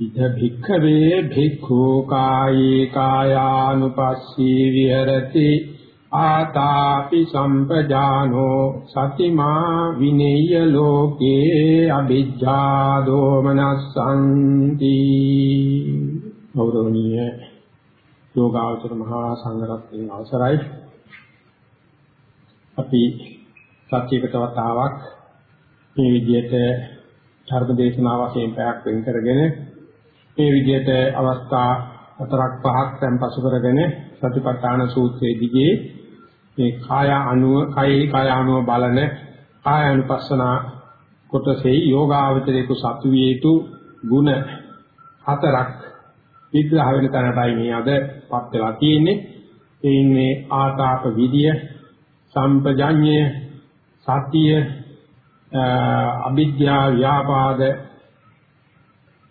ඉද භික්ඛවේ භික්ඛු කායේ කායානුපස්සී විහෙරති ආතාපි සම්පජානෝ සතිමා විනේය ලෝකේ අභිජ්ජා දෝමනස්සන්ති ගෞරවනීය යෝගාචර මහා සංඝරත්නයේ අවසරයි. අපි සත්‍යයකට වතාවක් මේ විදිහට ධර්ම දේශනාව වශයෙන් පැයක් වෙන් කරගෙන මේ විදිහට අවස්ථා හතරක් පහක් tempසු කරගෙන සතිපට්ඨාන සූත්‍රයේ දිගේ මේ කාය අනුව කයි කාය අනුව බලන කාය අනුපස්සන කොටසේ යෝගාවචරයේ සතු වේතු ගුණ හතරක් විග්‍රහ වෙන තැනටයි මේ අදපත් වෙලා තියෙන්නේ. ඒ ඉන්නේ ආතාප විදිය සම්පජඤ්ඤය සතිය අවිද්‍යා ව්‍යාපාද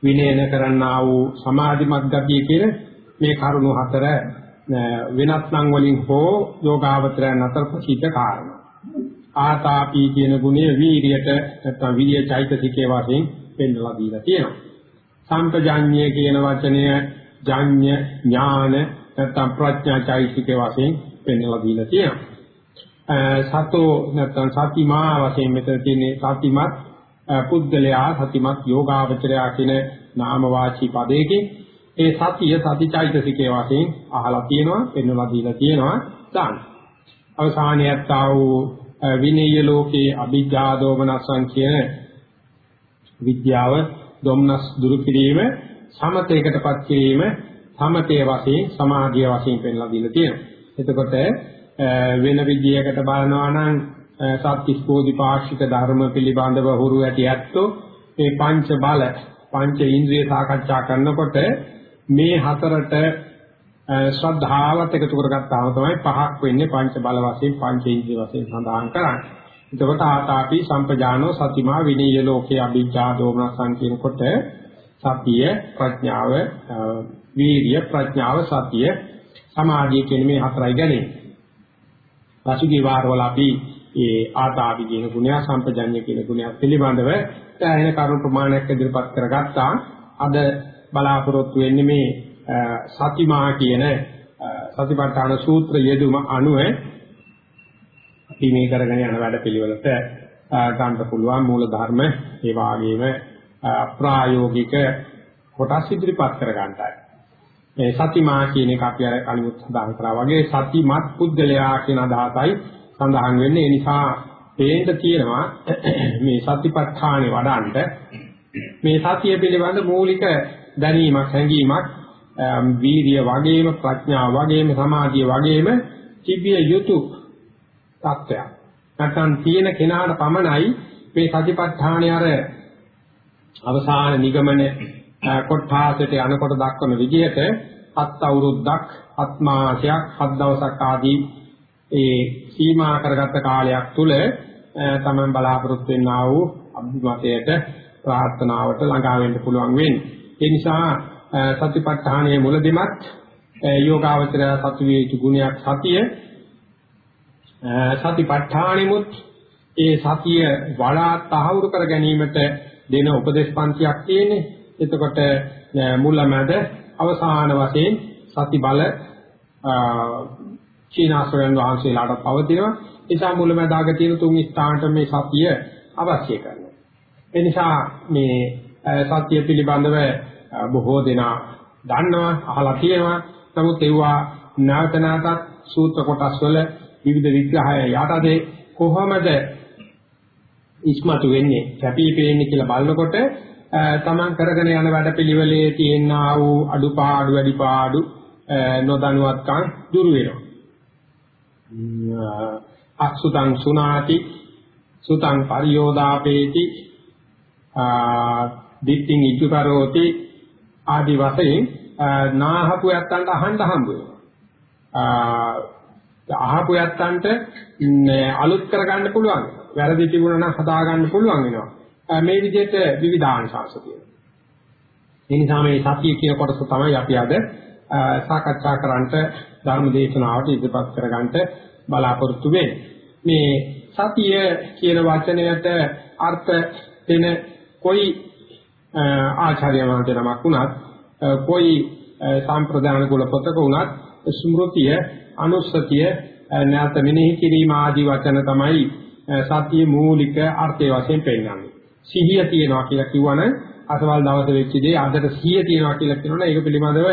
විනයන කරන්නා වූ සමාධිමත් ගතිය කියන මේ කරුණු හතර වෙනත් නම් වලින් හෝ යෝගාවචරයන් අතර ප්‍රසිද්ධ කාරණා. ආතාපි කියන ගුණය වීරියට නැත්නම් විරිය චෛතසිකයේ වශයෙන් පෙන්වලා දීලා තියෙනවා. සම්පජාඤ්ඤය කියන වචනය ජාඤ්ඤ ඥාන නැත්නම් ප්‍රඥා චෛතසිකයේ වශයෙන් පෙන්වලා දීලා තියෙනවා. සතෝ නැත්නම් සතිමා වශයෙන් මෙතන තියෙන්නේ සතිමත් පුද්ගලයා සතිමත් යෝගාවචරයා කියන නාම වාචී පදයකින් ඒ සතිය සතිචෛතසිකයේ වශයෙන් අහලා තියෙනවා පෙන්වලා දීලා තියෙනවා දාන. අවසානියත් ආ වූ විනීය ලෝකේ අභිජ්ජා දෝමනසං කියන විද්‍යාව දොම්නස් දුරු කිරීම සමතේකටපත් කිරීම සමතේ වශයෙන් සමාධිය වශයෙන් පෙන්ලා දීලා තියෙනවා. එතකොට වෙන විදියකට බලනවා නම් සත්‍තිස් බෝධිපාක්ෂික ධර්ම පිළිබඳව හුරු ඇති ඇත්තෝ මේ පංච බල පංච ඉන්ද්‍රිය සාකච්ඡා කරනකොට මේ හතරට ශ්‍රද්ධාවත් එකතු කරගත්තාම තමයි පහක් වෙන්නේ පංච බල වශයෙන් පංච ඉන්ද්‍රිය වශයෙන් සඳහන් කරන්නේ. එතකොට ආතාපි සම්පජානෝ සතිමා විනීය ලෝකේ අභිජ්ජා දෝමනසං කියනකොට සතිය ප්‍රඥාව වීර්ය ප්‍රඥාව සතිය සමාධිය කියන මේ හතරයි ගැනේ. පසුගිය වාරවල අපි ඒ ආතාපි කියන ගුණය සම්පජඤ්ඤ කියන ගුණය පිළිබඳව දැනෙන කරුණු ප්‍රමාණයක් ඉදිරිපත් කරගත්තා. අද බලාපොරොත්තු වෙන්නේ මේ සතිමා කියන සතිපට්ඨාන සූත්‍ර යෙදුම අනුව අපි මේ කරගෙන යන වැඩ පිළිවෙලට ගන්න පුළුවන් මූල ධර්ම ඒ වගේම ප්‍රායෝගික කොටස් ඉදිරිපත් කර ගන්නයි. මේ සතිමා කියන එක අපි අර කලින් සඳහන් කරා වගේ සතිමත් පුද්ගලයා කියන අදහසයි සඳහන් වෙන්නේ ඒ නිසා පේන්න තියෙනවා මේ සතිපට්ඨානේ වඩන්න මේ සතිය පිළිබඳ මූලික දැනීමක් හැඟීමක් වීර්ය වගේම ප්‍රඥා වගේම සමාධිය වගේම තිබිය යුතු තත්ත්වයක්. නැත්නම් තියෙන කෙනාට පමණයි මේ සතිපට්ඨානේ අර අවසාන නිගමන කොට්ඨාසයට යනකොට දක්වන විදිහට හත් අවුරුද්දක් හත් මාසයක් හත් දවසක් ආදී ඒ සීමා කරගත්ත කාලයක් තුල තමන් බලාපොරොත්තු වෙන්නා වූ අභිමතයට ප්‍රාර්ථනාවට ළඟා වෙන්න පුළුවන් වෙන්නේ. ඒ නිසා සතිපට්ඨානයේ මුලදිමත් යෝගාවචරය සතු වේ යුතු ගුණයක් සතිය සතිපට්ඨානෙමුත් ඒ සතිය වඩා තහවුරු කර ගැනීමට දෙන උපදේශ පන්තියක් තියෙන්නේ. එතකොට මුලමැද අවසාන වශයෙන් සති බල චීනාශ්‍රයන් වහන්සේලාට පවතිනවා. ඒ නිසා මුලමදාග තියෙන තුන් ස්ථානට මේ සතිය අවශ්‍ය කරනවා. ඒ නිසා මේ සතිය පිළිබඳව බොහෝ දෙනා දන්නවා, අහලා තියෙනවා. නමුත් ඒවා නැවත නැවතත් සූත්‍ර කොටස් වල විවිධ විග්‍රහය යටතේ කොහොමද ඉස්මතු වෙන්නේ, කැපී පෙනෙන්නේ කියලා බලනකොට තමන් කරගෙන යන වැඩපිළිවෙලේ තියෙන ආ වූ අඩුපාඩු වැඩිපාඩු නොදනුවත්කම් දුරු වෙනවා. අසුතං සුනාති සුතං පරියෝදාපේති දිට්ඨින් ඉජුකරෝති ආදි වශයෙන් නාහපු යත්තන්ට අහන්න හම්බ වෙනවා. අහපු යත්තන්ට අලුත් කරගන්න පුළුවන්. වැරදි තිබුණා නම් හදා ගන්න පුළුවන් වෙනවා. මේ විදිහට විවිධාංශාංශ තියෙනවා. ඒ නිසා මේ සතිය කියන කොටස තමයි අපි අද සාකච්ඡා කරන්නට ධර්ම දේශනාවට ඉදපත් කරගන්නට බලාපොරොත්තු වෙන්නේ. මේ සතිය කියන වචනයට අර්ථ දෙන કોઈ ආචාර්ය මහතනමක් වුණත් કોઈ සම්ප්‍රදාන කුල පොතක වුණත් ස්මෘතිය අනුස්සතිය නැත මෙනෙහි කිරීම ආදී වචන තමයි සතිය මූලික අර්ථය වශයෙන් පෙන්නන්නේ. සිහිය තියනවා කියලා කිව්වනම් අසවල් දවසේ වෙච්ච දේ අදට සිහිය තියනවා කියලා කියනවනේ ඒක පිළිබඳව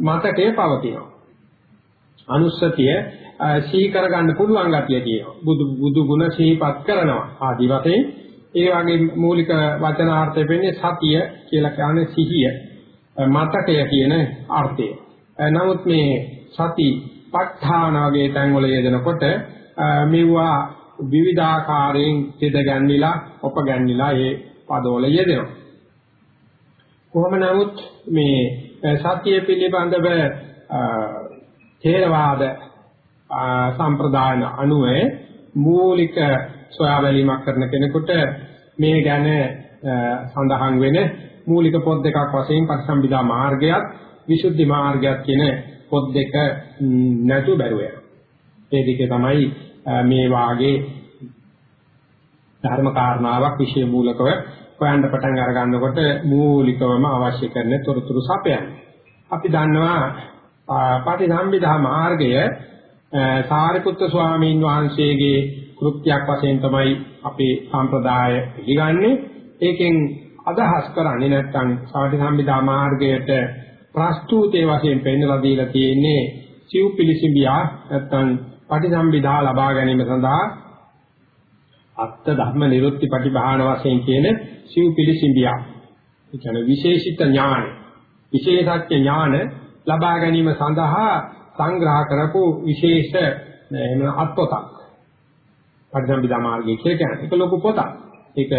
මතකයේ පවතිනවා. අනුස්සතිය සිහි කරගන්න පුළුවන් ගතිය තියෙනවා. බුදු බුදු ගුණ සිහිපත් කරනවා. ආදි වශයෙන් ඒ වගේ මූලික වචනාර්ථය වෙන්නේ සතිය කියලා කියන්නේ සිහිය. මතකය කියන අර්ථය. නමුත් මේ සති ප ဋ ාණ වගේ තැන්වල යෙදෙනකොට මෙවුවා විවිධාකාරයෙන් තෙද ගැන්විලා, ඔප ගැන්විලා ඒ පදවල යෙදෙනවා. කොහොම නමුත් මේ සත්‍ය පිළිබඳව ථේරවාද සම්ප්‍රදායන අනුව මූලික සොයා බැලීමක් කරන කෙනෙකුට මේ ගැන සඳහන් වෙන මූලික පොත් දෙකක් වශයෙන් පරිසම්බිදා මාර්ගයත් විසුද්ධි මාර්ගයත් කියන පොත් දෙක නැතු බැරුව යනවා. ඒ දෙකේ තමයි මේ වාගේ ධර්ම කාරණාවක් විශේෂ මූලකව හොයන්න පටන් අර ගන්නකොට මූලිකවම අවශ්‍ය කරන තොරතුරු සපයන්නේ. අපි දන්නවා පටිසම්භිදා මාර්ගය සාරිපුත්‍ර ස්වාමීන් වහන්සේගේ කෘත්‍යයක් වශයෙන් තමයි අපේ සම්ප්‍රදාය පිළිගන්නේ. ඒකෙන් අදහස් කරන්නේ නැත්නම් සාටිසම්භිදා මාර්ගයට ප්‍රස්තුතේ වශයෙන් පෙන්වලා දීලා තියෙන්නේ සිව් පිළිසිඹියා නැත්නම් පටිසම්භිදා ලබා ගැනීම සඳහා අත්ත ධර්ම නිරුත්ති පටිභාන වශයෙන් කියන සිව් පිළිසිඹියා. ඒ කියන්නේ විශේෂිත ඥාන, විශේෂඥ ඥාන ලබා ගැනීම සඳහා සංග්‍රහ කරපු විශේෂ එහෙම අත්පොතක්. පටිසම්භිදා මාර්ගය කියලා කියන්නේ. ඒක ලොකු පොතක්. ඒක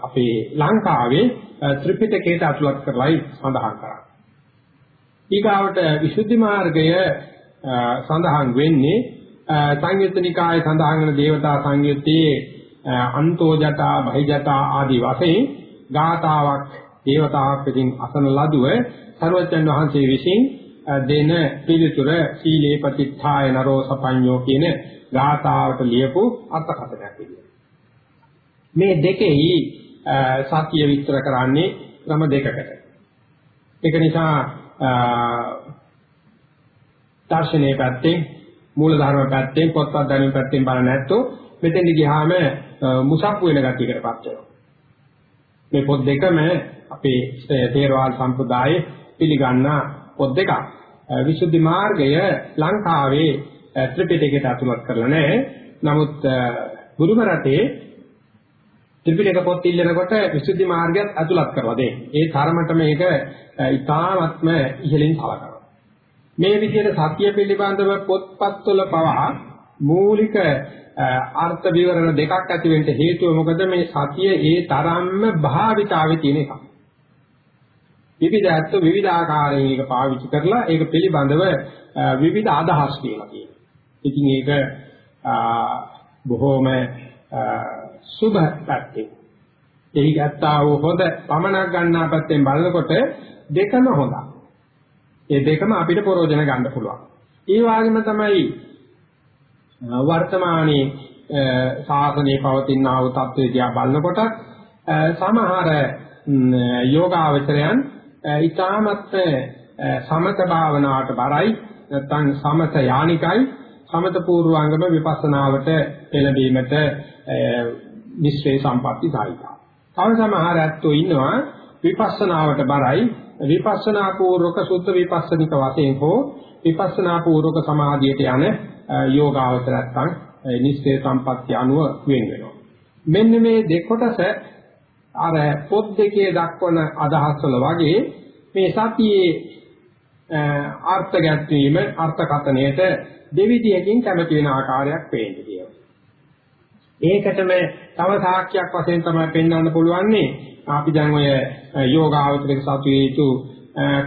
අපේ ලංකාවේ ත්‍රිපිටකයට අතුලත් කරලායි සඳහන් කරන්නේ. ඊගාවට විසුද්ධි මාර්ගය සඳහන් වෙන්නේ සංයුත්තනිකායේ සඳහන් වෙන දේවතා සංයුත්තේ අන්තෝජතා බහිජතා ආදී වශයෙන් ගාතාවක් දේවතාවක් විසින් අසන ලදුව සර්වජන් වහන්සේ විසින් දෙන පිළිතුර සීලේ ප්‍රතිත්ථාය නරෝ සපඤ්ඤෝ කියන ගාථාවට ලියපු අර්ථකථනයක් විදියට. මේ දෙකෙහි සත්‍ය විස්තර කරන්නේ ක්‍රම දෙකකට. ඒක නිසා දර්ශනීය පැත්තෙන් මූල ධර්ම පැත්තෙන් පොත්පත් දැනුම පැත්තෙන් බලන නැත්තෝ මෙතෙන්දි ගියාම මුසප්පු වෙන ගතියකටපත් වෙනවා. මේ පොත් දෙකම අපේ තේරවාද සම්ප්‍රදායේ පිළිගන්න පොත් දෙකක්. විසුද්ධි මාර්ගය ලංකාවේ ත්‍රිපිටකයට අතුලත් කරලා නැහැ. නමුත් බුදුම රටේ ත්‍රිපිටක පොත් ඉල්ලනකොට විසුද්ධි මාර්ගයත් අතුලත් කරලා දෙන්නේ. ඒ තරමට මේක ඉතාමත්ම ඉහළින් සලකනවා. මේ විදිහට සත්‍ය පිළිබඳව පොත්පත්වල පවා මූලික අර්ථ විවරණ දෙකක් ඇති වෙන්න හේතුව මොකද මේ සතිය ඒ තරම්ම භාවිතාවේ තියෙන එකක්. විවිධත්ව විවිධ ආකාරයෙන් ඒක පාවිච්චි කරලා ඒක පිළිබඳව විවිධ අදහස් කියලා කියනවා. ඉතින් ඒක බොහෝම සුභ පැත්තේ. එහි ගත්තා වූ හොඳ පමනක් ගන්නා පැත්තෙන් බලනකොට දෙකම හොඳයි. ඒ දෙකම අපිට ප්‍රයෝජන ගන්න පුළුවන්. ඒ වගේම තමයි වර්තමානයේ ශාසනයේ පවතින ආ වූ තත්ත්වය දිහා බලනකොට සමහර යෝගාවචරයන් ඊටමත් සමත භාවනාවට බරයි නැත්නම් සමත යානිකයි සමත පූර්වාංගම විපස්සනාවට පෙළඹීමට නිශ්චේ සම්පatti සායිකා. තව සමහර ඇත්තෝ ඉන්නවා විපස්සනාවට බරයි විපස්සනා පූර්වක සුද්ධ විපස්සනික වශයෙන් හෝ විපස්සනා පූර්වක සමාධියට යන යෝගාවචරයන් නිශ්චේ සම්පatti අනුව වෙන් වෙනවා. මෙන්න මේ දෙකොටස අර පොත් දෙකේ දක්වන අදහස් වල වගේ මේ සතියේ අර්ථ ගැත්වීම අර්ථකථනයට දෙවිදියකින් කැමති වෙන ආකාරයක් පේන්න කියනවා. ඒකටම තව සාක්ෂියක් වශයෙන් තමයි පෙන්වන්න පුළුවන්නේ අපි දැන් ඔය යෝගාවචරයක සතු යුතු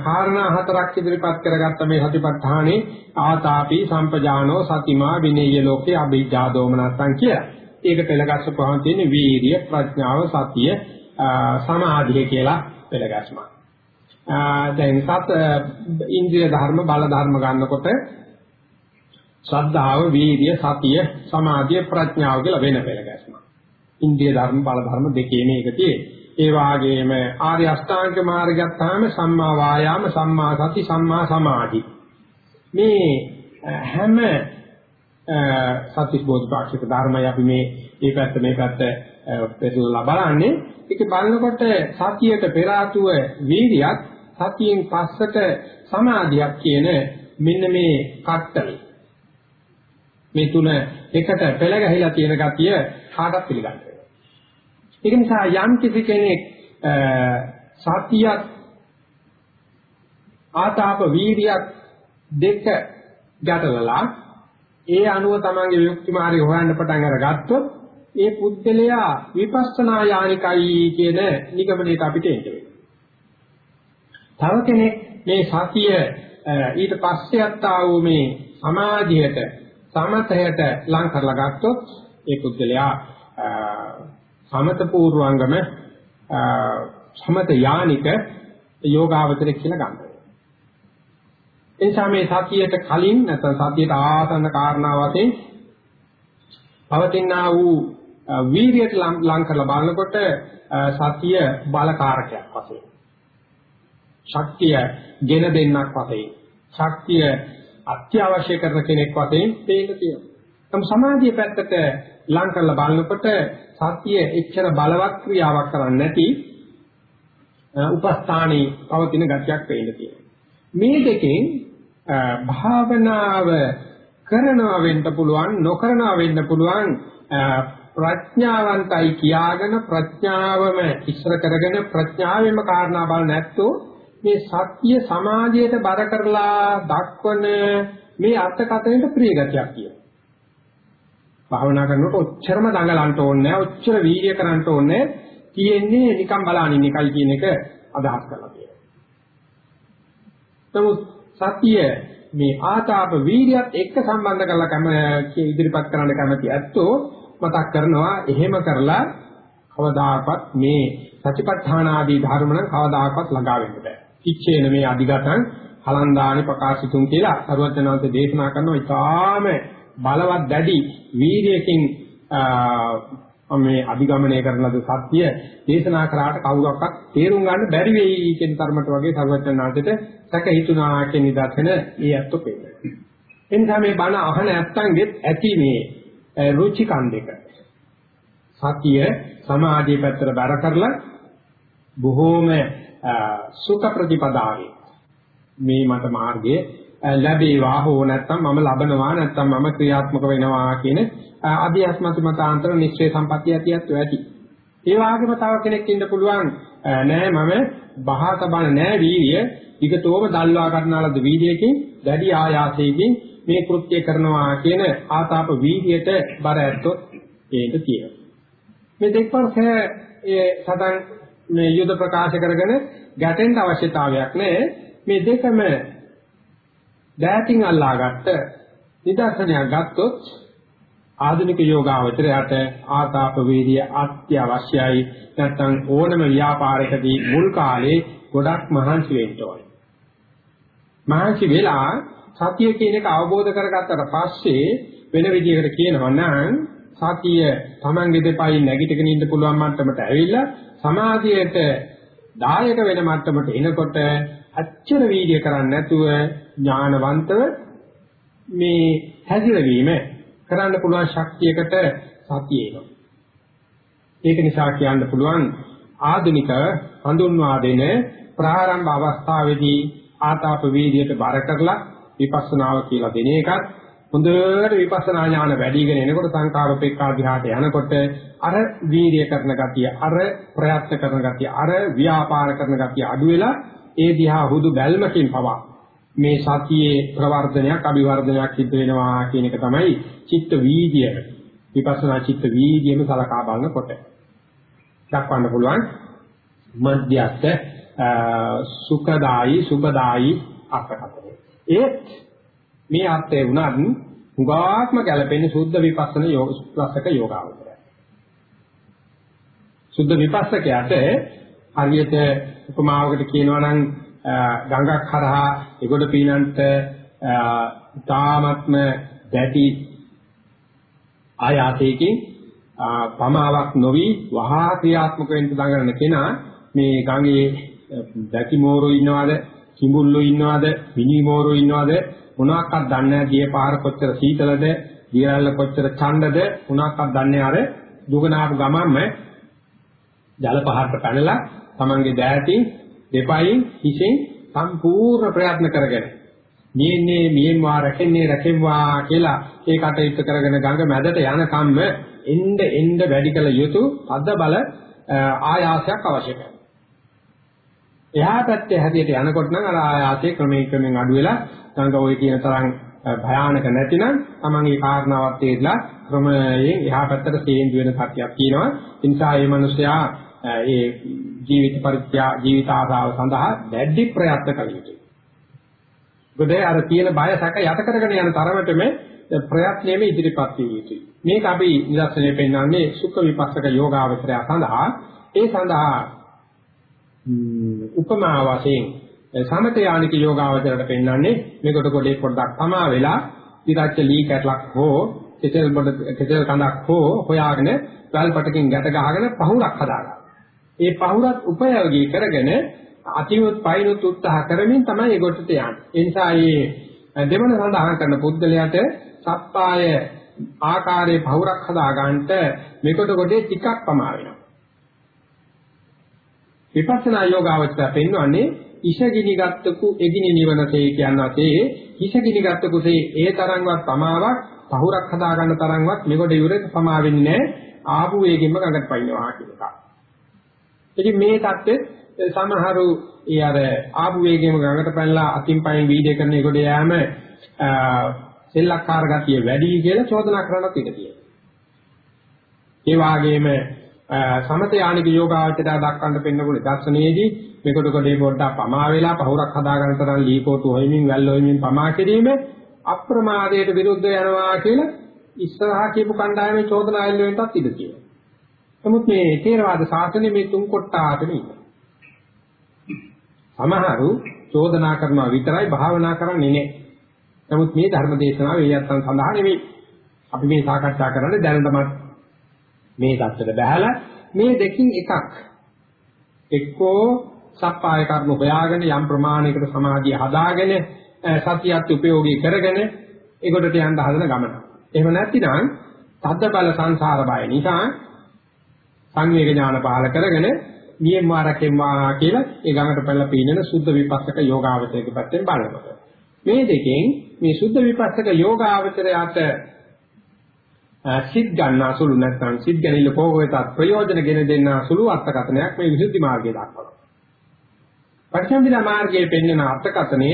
කාරණා හතරක් ඉදිරිපත් කරගත්ත මේ සතිපට්ඨානේ ආතාපි සම්පජානෝ සතිමා විනේය ලෝකේ අභිජ්ජා දෝමනස්සං කියලා. ඒක පෙළගස්සපුවාම තියෙන්නේ වීර්ය ප්‍රඥාව සතිය සමාධිය කියලා පෙළගස්මක්. දැන් සත් ඉන්ද්‍රිය ධර්ම බල ධර්ම ගන්නකොට ශ්‍රද්ධාව වීර්ය සතිය සමාධිය ප්‍රඥාව කියලා වෙන පෙළගස්මක්. ඉන්ද්‍රිය ධර්ම බල ධර්ම දෙකේම එක තියෙන්නේ. ඒ වාගේම ආර්ය අෂ්ටාංග මාර්ගය ගත්තාම සම්මා වායාම සම්මා සති සම්මා සමාධි මේ හැම සත්‍විස් බෝධිපාක්ෂික ධර්මයි අපි මේ මේ පැත්ත මේ පැත්ත පෙරලා බලන්නේ ඒක බලනකොට සතියට පෙර ආතුව වීර්යයක් සතියෙන් පස්සට සමාධියක් කියන මෙන්න මේ කට්ටලේ. මේ තුන එකට පෙළ ගැහිලා තියෙන ගතිය කාටත් පිළිගන්න ඒක නිසා යම් කිසි කෙනෙක් සතියක් ආතාප වීර්යයක් දෙක ගැටලලා ඒ අනුව තමන්ගේ විමුක්ති මාර්ගය හොයන්න පටන් අරගත්තොත් ඒ පුද්ගලයා විපස්සනා යානිකයි කියන නිගමනයට අපිට එන්න තව කෙනෙක් මේ සතිය ඊට පස්සේ අත්තා වූ මේ සමාධියට සමතයට ලං කරලා ගත්තොත් ඒ පුද්ගලයා සමත පූර්වංගම සමත යානික යෝගාවචරය කියලා ගන්නවා. එනිසා මේ සතියට කලින් නැත්නම් සතියට ආසන්න කාරණා වශයෙන් පවතිනා වූ වීර්යයට ලං කරලා බලනකොට සතිය බලකාරකයක් වශයෙන් ශක්තිය ගෙන දෙන්නක් වශයෙන් ශක්තිය අත්‍යවශ්‍ය කරන කෙනෙක් වශයෙන් තේක තියෙනවා. නම් සමාධිය පැත්තට ලං කරලා බලනකොට සතිය එච්චර බලවත් ක්‍රියාවක් කරන්නේ නැති උපස්ථානී පවතින ගතියක් පේන්න තියෙනවා. මේ දෙකෙන් භාවනාව කරනවා වෙන්න පුළුවන් නොකරනවා වෙන්න පුළුවන් ප්‍රඥාවන්තයි කියාගෙන ප්‍රඥාවම ඉස්සර කරගෙන ප්‍රඥාවෙම කාරණා බල නැත්තෝ මේ සත්‍ය සමාජයට බර කරලා දක්වන මේ අර්ථකථනයට ප්‍රිය ගතියක් කියනවා. භාවනා කරනකොට ඔච්චරම දඟලන්න ඕනේ නැහැ ඔච්චර වීර්ය කරන්න ඕනේ තියෙන්නේ නිකන් බලනින් එකයි කියන එක අදහස් කරලා තියෙනවා. නමුත් සත්‍ය මේ ආතාප වීර්යයත් එක්ක සම්බන්ධ කරලා කම ඉදිරිපත් කරන්න කැමති ඇත්තෝ මතක් කරනවා එහෙම කරලා කවදාකවත් මේ සතිපට්ඨාන ආදී ධර්ම නම් කවදාකවත් ළඟා වෙන්න බෑ. කිච්චේන මේ අධිගතං හලන්දානි ප්‍රකාශිතුම් කියලා සරුවචනාන්ත දේශනා කරනවා ඊටාම බලවත් දැඩි වීර්යයෙන් මේ අභිගමනය කරන ලද සත්‍ය දේශනා කරාට කවුරක්වත් තේරුම් ගන්න බැරි වෙයි කියන තරමට වගේ සර්වඥාන්තට සැක හිතුනා කියන නිදර්ශන ඒ අත්තු පෙන්නනවා. එනිසා මේ බණ අහන ඇත්තන්ගෙත් ඇති මේ රුචිකන් දෙක. සතිය සමාධිය පැත්තට බර කරලා බොහෝම සුඛ ප්‍රතිපදාවේ මේ මත මාර්ගයේ ලැබේවා හෝ නැත්නම් මම ලබනවා නැත්නම් මම ක්‍රියාත්මක වෙනවා කියන අධ්‍යාත්මති මතාන්තර නිශ්චය සම්පත්තිය ඇතියත් ඇති. ඒ වගේම තව කෙනෙක් ඉන්න පුළුවන් නෑ මම බහත බල නෑ වීර්ය විගතෝම දල්වා ගන්නාලද වීර්යයෙන් දැඩි ආයාසයෙන් මේ කෘත්‍ය කරනවා කියන ආතාප වීර්යයට බර ඇත්තොත් ඒක තියෙනවා. මේ දෙක්පර්ස ඒ සතන් මේ යුද ප්‍රකාශ කරගෙන ගැටෙන්න අවශ්‍යතාවයක් නැහැ. මේ දෙකම දෑතින් අල්ලාගත්ත නිදර්ශනයක් ගත්තොත් ආධුනික යෝගාවචරයට ආතාප වේදිය අත්‍යවශ්‍යයි නැත්නම් ඕනම ව්‍යාපාරයකදී මුල් කාලේ ගොඩක් මහන්සි වෙන්න ඕනේ. මහන්සි වෙලා සතිය කියන එක අවබෝධ කරගත්තට පස්සේ වෙන විදිහකට කියනවා නම් සතිය Tamange දෙපයින් නැගිටගෙන ඉන්න පුළුවන් මට්ටමට ඇවිල්ලා සමාධියට දායක වෙන මට්ටමට එනකොට අච්චර වීර්ය කරන්නේ නැතුව ඥානවන්තව මේ හැදිරවීම කරන්න පුළුවන් ශක්තියකට සතිය එනවා. ඒක නිසා කියන්න පුළුවන් ආධුනික හඳුන්වා දෙන ප්‍රාරම්භ අවස්ථාවේදී ආතාප වීර්යයට බර කරලා විපස්සනාව කියලා දෙන එකත් හොඳට විපස්සනා ඥාන වැඩිගෙන එනකොට සංකාරෝපේක්ඛා ධ්‍යානට යනකොට අර වීර්ය කරන ගතිය අර ප්‍රයත්න කරන ගතිය අර ව්‍යාපාර කරන ගතිය අඩු වෙලා ඒ දිහා හුදු බැල්මකින් පවා මේ සතියේ ප්‍රවර්ධනයක් අභිවර්ධනයක් සිද්ධ වෙනවා කියන එක තමයි චිත්ත වීදිය විපස්සනා චිත්ත වීදියම සලකා බලනකොට. දක්වන්න පුළුවන්. මධ්‍යස්ථ සුඛදායි සුබදායි අර්ථකථනය. ඒත් මේ අර්ථය වුණත් හුඟාත්ම ගැළපෙන්නේ සුද්ධ විපස්සන යෝග සුත්‍රසක යෝගාවචරය. සුද්ධ විපස්සකයට හරියට උපමාවකට කියනවා නම් ගඟක් හරහා ඒගොඩ පීනන්ට තාමත්ම දැටි ආයාසයකින් පමාවක් නොවි වහා ක්‍රියාත්මක වෙන්න දඟලන කෙනා මේ ගඟේ දැටි මෝරු ඉන්නවද කිඹුල්ලු ඉන්නවද? මිනි මෝරු ඉන්නවද? මොනවාක්වත් දන්නේ නැහැ. දිය පාර කොච්චර සීතලද? දියරල්ල කොච්චර ඡණ්ඩද? මොනවාක්වත් දන්නේ අර දුගනාපු ගමන්ම ජල පහරට පැනලා තමන්ගේ දෑතින් දෙපයින් හිසෙන් සම්පූර්ණ ප්‍රයත්න කරගෙන මියන්නේ මියෙන්වා රැකෙන්නේ රැකෙන්වා කියලා ඒ කටයුතු කරගෙන ගඟ මැදට යන කම්ම එන්න එන්න වැඩි කළ යුතු අද බල ආයාසයක් අවශ්‍ය කරනවා. එහා පැත්තේ හැදියට යනකොට නම් අර ආයාසයේ ක්‍රමයෙන් ක්‍රමයෙන් අඩු වෙලා ගඟ ওই කියන තරම් භයානක නැතිනම් තමන්ගේ කාරණාවක් තේරලා ක්‍රමයෙන් එහා පැත්තට තේන්දු වෙන සත්‍යයක් තියෙනවා. ඒ නිසා මේ මිනිසයා ඒ ජීවිත පරිත්‍යා ජීවිත ආසාව සඳහා දැඩි ප්‍රයත්න කළ යුතුයි. මොකද අර තියෙන බය සැක යට කරගෙන යන තරමටම ප්‍රයත්නෙම ඉදිරිපත් විය යුතුයි. මේක අපි නිදර්ශනය පෙන්වන්නේ සුඛ විපස්සක යෝගාවචරය සඳහා ඒ සඳහා උපමා වශයෙන් සමත යානික යෝගාවචරයට පෙන්වන්නේ මේකට පොඩේ පොඩ්ඩක් තමා වෙලා ඉරච්ච ලී කැටලක් හෝ කෙතෙල් බඩ කෙතෙල් කඳක් හෝ හොයාගෙන වැල්පටකින් ගැට ගහගෙන පහුරක් හදාගන්න. ඒ පහුරත් උපයෝගී කරගෙන අතිමුත් පයින්ුත් උත්සාහ කරමින් තමයි ඒකට යන්නේ. ඒ නිසා මේ දෙවන සඳහන් කරන පුද්ගලයාට සත්පාය ආකාරයේ පහුරක් හදා ගන්නට මේකට කොටේ ටිකක් පමා වෙනවා. විපස්සනා යෝගාවචර පෙන්වන්නේ ඉෂගිනි ගත්තකු එගිනි නිවනසේ කියනවාතේ ඉෂගිනි ගත්තකුසේ ඒ තරම්වත් පමාවක් පහුරක් හදා ගන්න තරම්වත් මේකට ඉවරෙත් පමා වෙන්නේ නැහැ. ආපු වේගෙම ගඟට පයින්නවා කියන එක. ඉතින් මේ தත්ත්වෙ සමහරු ඒ අර ආපු වේගෙම ගඟට පැනලා අතින් පයින් වීඩියෝ කරන එකට යෑම සෙල්ලක්කාර ගතිය වැඩි කියලා චෝදනා කරනත් ඉඩ තියෙනවා. ඒ වගේම සමත යානික යෝගාවචරය දක්වන්න පෙන්නකොට දර්ශනයේදී මේකට කොටේ පොඩ්ඩක් පමා වෙලා පහුරක් හදා ගන්න තරම් ලීකෝටු හොයමින් වැල් හොයමින් පමා කිරීම අප්‍රමාදයට විරුද්ධ යනවා කියලා ඉස්සරහා කියපු කණ්ඩායමේ චෝදනා එල්ලෙන්නත් ඉඩ තියෙනවා. නමුත් මේ තේරවාද ශාසනයේ මේ තුන් කොටාටම ඉන්නවා. සමහරු චෝදනා කරනවා විතරයි භාවනා කරන්නේ නැහැ. නමුත් මේ ධර්ම දේශනාව එයත්න් සඳහා නෙවෙයි. අපි මේ සාකච්ඡා කරන්නේ දැනටමත් මේ தත්තට බහැලා මේ දෙකින් එකක් එක්කෝ සප්පාය කර්ම හොයාගෙන යම් ප්‍රමාණයකට සමාධිය හදාගෙන සතියත් උපයෝගී කරගෙන ඒකට යන්න හදන ගමන. එහෙම නැත්නම් තද්ද බල සංසාර බය නිසා සංවේග ඥාන පහල කරගෙන නියම වාරකෙම්වා කියලා ඒ ගඟට පැනලා පීනන සුද්ධ විපස්සක යෝගාවචරයක පැත්තෙන් බලනකොට මේ දෙකෙන් මේ සුද්ධ විපස්සක යෝගාවචරයට සිත් ගන්නා සුළු නැත්නම් සිත් ගැනීම කෝවෙතත් ප්‍රයෝජන ගෙන දෙන්නා සුළු අර්ථකථනයක් මේ විසුද්ධි මාර්ගයේ දක්වනවා. පටිච්චසමුප්පාද මාර්ගයේ පෙන්වන අර්ථකථනය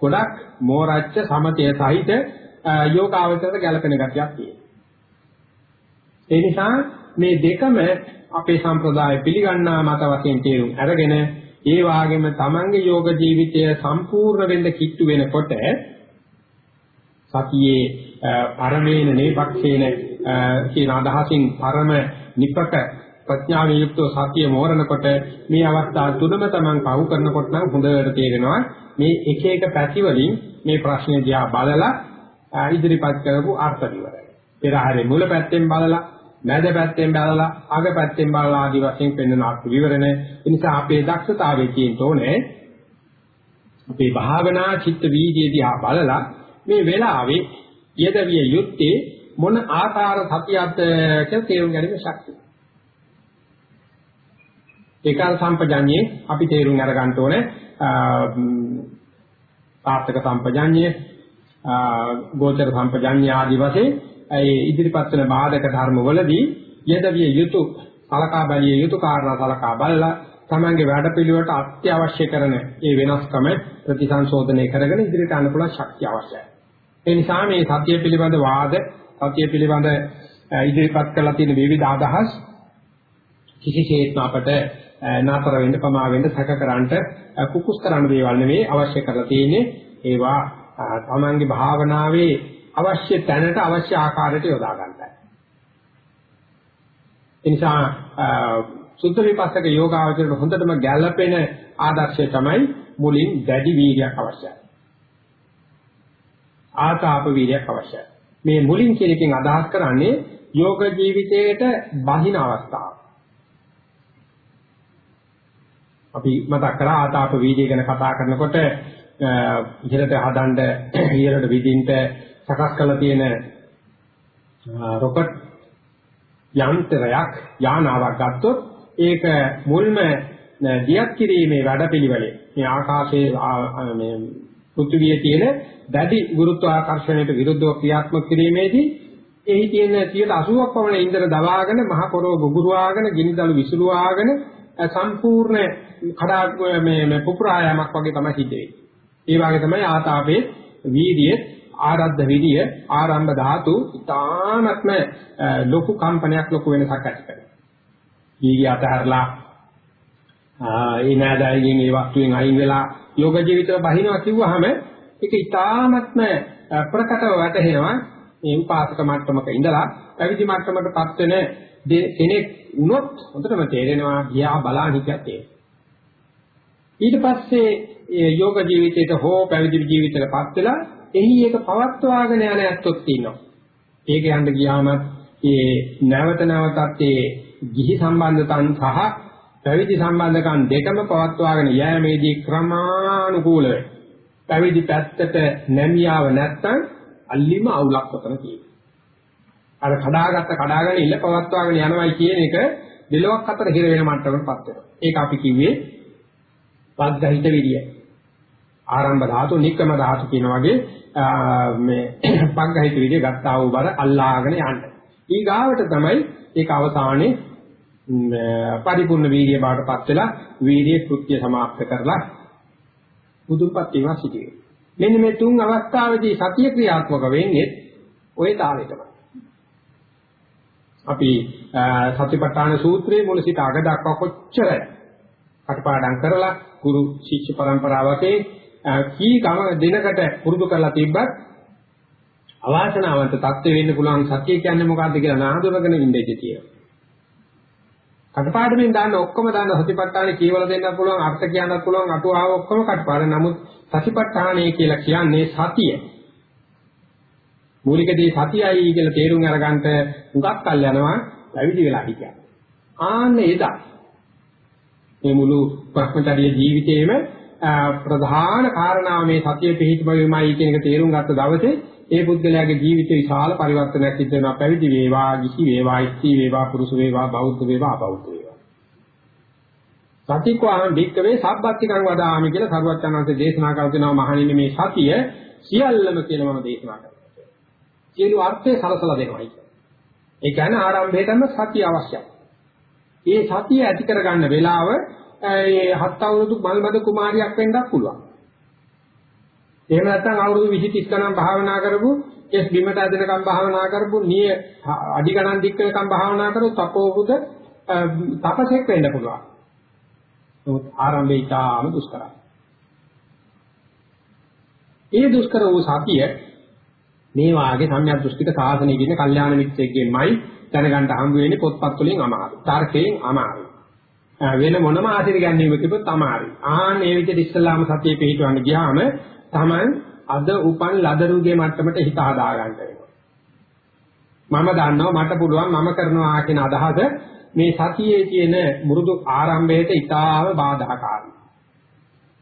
ගොඩක් මෝරච්ච සමතය සහිත යෝගාවචරයට ගැලපෙන ගතියක් තියෙනවා. ඒ නිසා මේ දෙකම අපේ සම්ප්‍රදාය පිළිගන්නා මත වශයෙන් තේරුම් අරගෙන ඒ වාගේම තමන්ගේ යෝග ජීවිතය සම්පූර්ණ වෙන්න කිට්ටු වෙනකොට සතියේ පරමේන නේපක්ෂේන කියන අදහසින් පරම නිපක ප්‍රඥාවෙන් යුක්ත සතිය මෝරනකොට මේ අවස්ථා තුනම තමන් පහු කරනකොට නම් හොඳට තේරෙනවා මේ එක එක පැති වලින් මේ ප්‍රශ්නේ දිහා බලලා ඉදිරිපත් කරපු අර්ථ විවරය. පෙරහැරේ මුල පැත්තෙන් බලලා මැද පැත්තෙන් බලලා අග පැත්තෙන් බලලා ආදි වශයෙන් පෙන්වන අර්ථ විවරණ. ඒ නිසා අපේ දක්ෂතාවයේ තියෙන්න ඕනේ අපේ භාවනා චිත්ත වීදියේ දිහා බලලා මේ වෙලාවේ යෙදවිය යුත්තේ මොන ආකාර සතියක්ද කියලා තේරුම් ගැනීම ශක්තිය. ඒකාර සම්පජඤ්ඤේ අපි තේරුම් අරගන්න ඕනේ සාර්ථක සම්පජඤ්ඤය ගෝචර සම්පජඤ්ඤ ආදී වශයෙන් ඒ ඉදිරිපත් වෙන බාධක ධර්ම වලදී යදවිය යුතු සලකා බැලිය යුතු කාරණා සලකා බලලා තමන්ගේ වැඩපිළිවෙලට අත්‍යවශ්‍ය කරන ඒ වෙනස්කම ප්‍රතිසංශෝධනය කරගෙන ඉදිරියට යන්න පුළුවන් ශක්තිය අවශ්‍යයි. ඒ නිසා මේ සත්‍ය පිළිබඳ වාද, සත්‍ය පිළිබඳ ඉදිරිපත් කරලා තියෙන විවිධ අදහස් කිසිසේත්ම අපට නතර වෙන්න පමා වෙන්න සැකකරන්නට කුකුස් කරන්න දේවල් නෙවෙයි අවශ්‍ය කරලා තියෙන්නේ ඒවා තමන්ගේ භාවනාවේ අවශ්‍ය තැනට අවශ්‍ය ආකාරයට යොදා ගන්නයි. ඒ නිසා සුද්ධ විපස්සක යෝගාවචරයට හොඳටම ගැළපෙන ආදර්ශය තමයි මුලින් දැඩි වීර්යයක් අවශ්‍යයි. ආතාප වීර්යයක් අවශ්‍යයි. මේ මුලින් කියන එකෙන් අදහස් කරන්නේ යෝග ජීවිතයේට බහින අවස්ථාව. අපි මතක් කරා ආතාප වීර්යය ගැන කතා කරනකොට ඉහළට හදන්න ඉහළට විදින්ට සකස් කරලා තියෙන රොකට් යන්ත්‍රයක් යානාවක් ගත්තොත් ඒක මුල්ම දියත් කිරීමේ වැඩපිළිවෙලේ මේ ආකාශයේ මේ පෘථිවියේ තියෙන දැඩි ගුරුත්වාකර්ෂණයට විරුද්ධව ක්‍රියාත්මක කිරීමේදී එහි තියෙන 80ක් පමණ ඉන්ධන දවාගෙන මහ පොරව ගුගුරුවාගෙන ගිනිදළු විසුරුවාගෙන සම්පූර්ණ කඩා මේ මේ පුපුරායමක් වගේ තමයි සිද්ධ වෙන්නේ. ඒ වගේ තමයි ආතාපේ වීර්යයේ ආරද්ධ විදිය ආරම්භ ධාතු ඉතාමත්ම ලොකු කම්පනයක් ලොකු වෙනසක් ඇති කරනවා. වීර්ය අතහැරලා ඒ නෑදෑයන්ගෙන් ඒ වස්තුවෙන් අයින් වෙලා යෝග ජීවිතය බහිනවා කිව්වහම ඒක ඉතාමත්ම ප්‍රකටව වැටහෙනවා මේ උපාසක මට්ටමක ඉඳලා පැවිදි මට්ටමකටපත් වෙන කෙනෙක් වුණොත් හොඳටම තේරෙනවා ගියා බලන්න හිතත් ඊට පස්සේ යෝග ජීවිතයට හෝ පැවිදි ජීවිතයටපත් වෙලා එහි ඒක පවත්වාගෙන යන ඇත්තොත් ඉන්නවා. ඒක යන්න ගියාම ඒ නැවත නැවතත් ඒ ගිහි සම්බන්ධතන් සහ පැවිදි සම්බන්ධකම් දෙකම පවත්වාගෙන යෑමේදී ක්‍රමානුකූලව පැවිදි පැත්තට නැමියාව නැත්තම් අල්ලිම අවුලක් වතන කියනවා. අර කඩාගත්ත කඩාගෙන ඉල්ල පවත්වාගෙන යනවයි කියන එක දෙලොක් අතර හිර වෙන මට්ටමකටපත් වෙනවා. ඒක අපි කිව්වේ පද්ගහිත විරිය. ආරම්භ ධාතු, නික්කම ධාතු කියන වගේ මේ පග්ගහිත විරිය ගත්තා වූ බර අල්ලාගෙන යන්න. ඊගාවට තමයි ඒක අවසානයේ පරිපූර්ණ වීර්ය බාටපත් වෙලා වීර්ය කෘත්‍ය සමාප්ත කරලා මුදුන්පත් වීමක් සිදු වෙනවා. මෙන්න මේ තුන් අවස්ථාවේදී සතිය ක්‍රියාත්මක වෙන්නේ ওই තාලෙටම. අපි සතිපට්ඨාන සූත්‍රයේ මුල සිට අග දක්වා කොච්චර කටපාඩම් කරලා ගුරු ශිෂ්‍ය පරම්පරාවකේ කී ගම දිනකට පුරුදු කරලා තිබ්බත් අවාසනාවන්ත தත්ත්වෙ වෙන්න පුළුවන් සතිය කියන්නේ මොකක්ද කියලා නාඳුනගෙන ඉඳී කියතියි. කටපාඩමින් දාන්න ඔක්කොම දාන්න සතිපට්ඨානෙ කියවලා දෙන්නත් පුළුවන් අර්ථ කියන්නත් පුළුවන් අටුවාව ඔක්කොම කටපාඩම්. නමුත් සතිපට්ඨානය කියලා කියන්නේ සතිය. මූලිකදී සතියයි කියලා තේරුම් අරගන්න හුඟක් කල් යනවා පැවිදි වෙලා හිටියා. ආන්න එදා මේ මුළු භ්‍රමචර්ය ජීවිතේම ප්‍රධාන කාරණාව මේ සතිය පිහිටවීමයි කියන එක තේරුම් ගත්ත දවසේ ඒ පුද්ගලයාගේ ජීවිතේ විශාල පරිවර්තනයක් සිද්ධ වෙනවා පැවිදි වේවා, ගිහි වේවා, ඉස්ති වේවා, පුරුෂ වේවා, බෞද්ධ වේවා, අබෞද්ධ වේවා. සතිකෝහං භික්කවේ සබ්බත්තිකං වදාමි කියලා සරුවචනන්සේ දේශනා කර දෙනවා මහණෙනි මේ සතිය සියල්ලම කියලා මම දේශනා කරනවා. සියලු අර්ථය සලසලා දෙනවායි. ඒ කියන්නේ ආරම්භයටම සතිය අවශ්‍යයි. මේ සතිය ඇති කරගන්න වෙලාව ඒ හත් අවුරුදු මල්මද කුමාරියක් වෙන්නත් පුළුවන්. එහෙම නැත්නම් අවුරුදු 20 30 ගණන් භාවනා කරපු කෙස් බිමට ඇදෙනකම් භාවනා කරපු නිය අඩි ගණන් දික් වෙනකම් භාවනා කරපු තපෝබුද තපසෙක් වෙන්න පුළුවන්. නමුත් ආරම්භය ඉතාම දුෂ්කරයි. ඒ දුෂ්කර වූ සතිය මේ වාගේ සම්‍යක් දෘෂ්ටික සාධනෙ කියන කල්යාණ මිත්‍රයෙක්ගෙන්මයි දැනගන්න හම්බ වෙන්නේ පොත්පත් වලින් අමාරු. තර්කයෙන් අමාරු. වෙන මොනම ආශිර්වාද ගැනීමක තිබුත් අමාරුයි. ආන් මේ විදිහට ඉස්ලාම සතිය පිළිතුරන්න ගියාම Taman අද උපන් ලදරුගේ මට්ටමට හිත හදා ගන්න වෙනවා. මම දන්නවා මට පුළුවන් මම කරනවා කියන අදහස මේ සතියේ තියෙන මුරුදු ආරම්භයට ඉතාම බාධාකාරයි.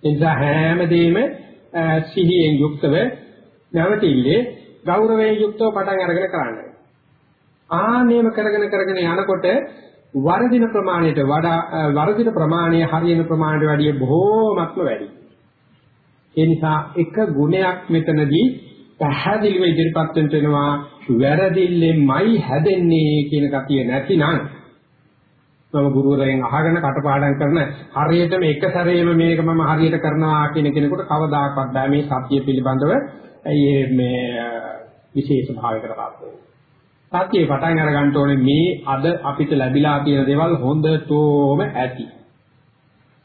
ඒ නිසා හැමදේම සිහියෙන් යුක්තව නැවතිල්ලේ ගෞරවයෙන් යුක්තව පටන් අරගෙන කරන්න. ආනේම කරගෙන කරගෙන යනකොට වර්ධින ප්‍රමාණයට වඩා වර්ධින ප්‍රමාණය හරියන ප්‍රමාණයට වැඩිය බොහෝමත්ම වැඩි. ඒ නිසා එක ගුණයක් මෙතනදී පැහැදිලිව ඉදිරිපත් වෙනවා වැරදිල්ලෙන්මයි හැදෙන්නේ කියන කතිය නැතිනම් මම ගුරුවරයන් අහගෙන කටපාඩම් කරන හරියටම එක සැරේම මේක මම හරියට කරනවා කියන කෙනෙකුට කවදාකවත් බෑ මේ සත්‍ය පිළිබඳව මේ විශේෂ භාවයකට පාත් වෙනවා. සත්‍යය පටන් අර ගන්න ඕනේ මේ අද අපිට ලැබිලා තියෙන දේවල් හොඳටම ඇති.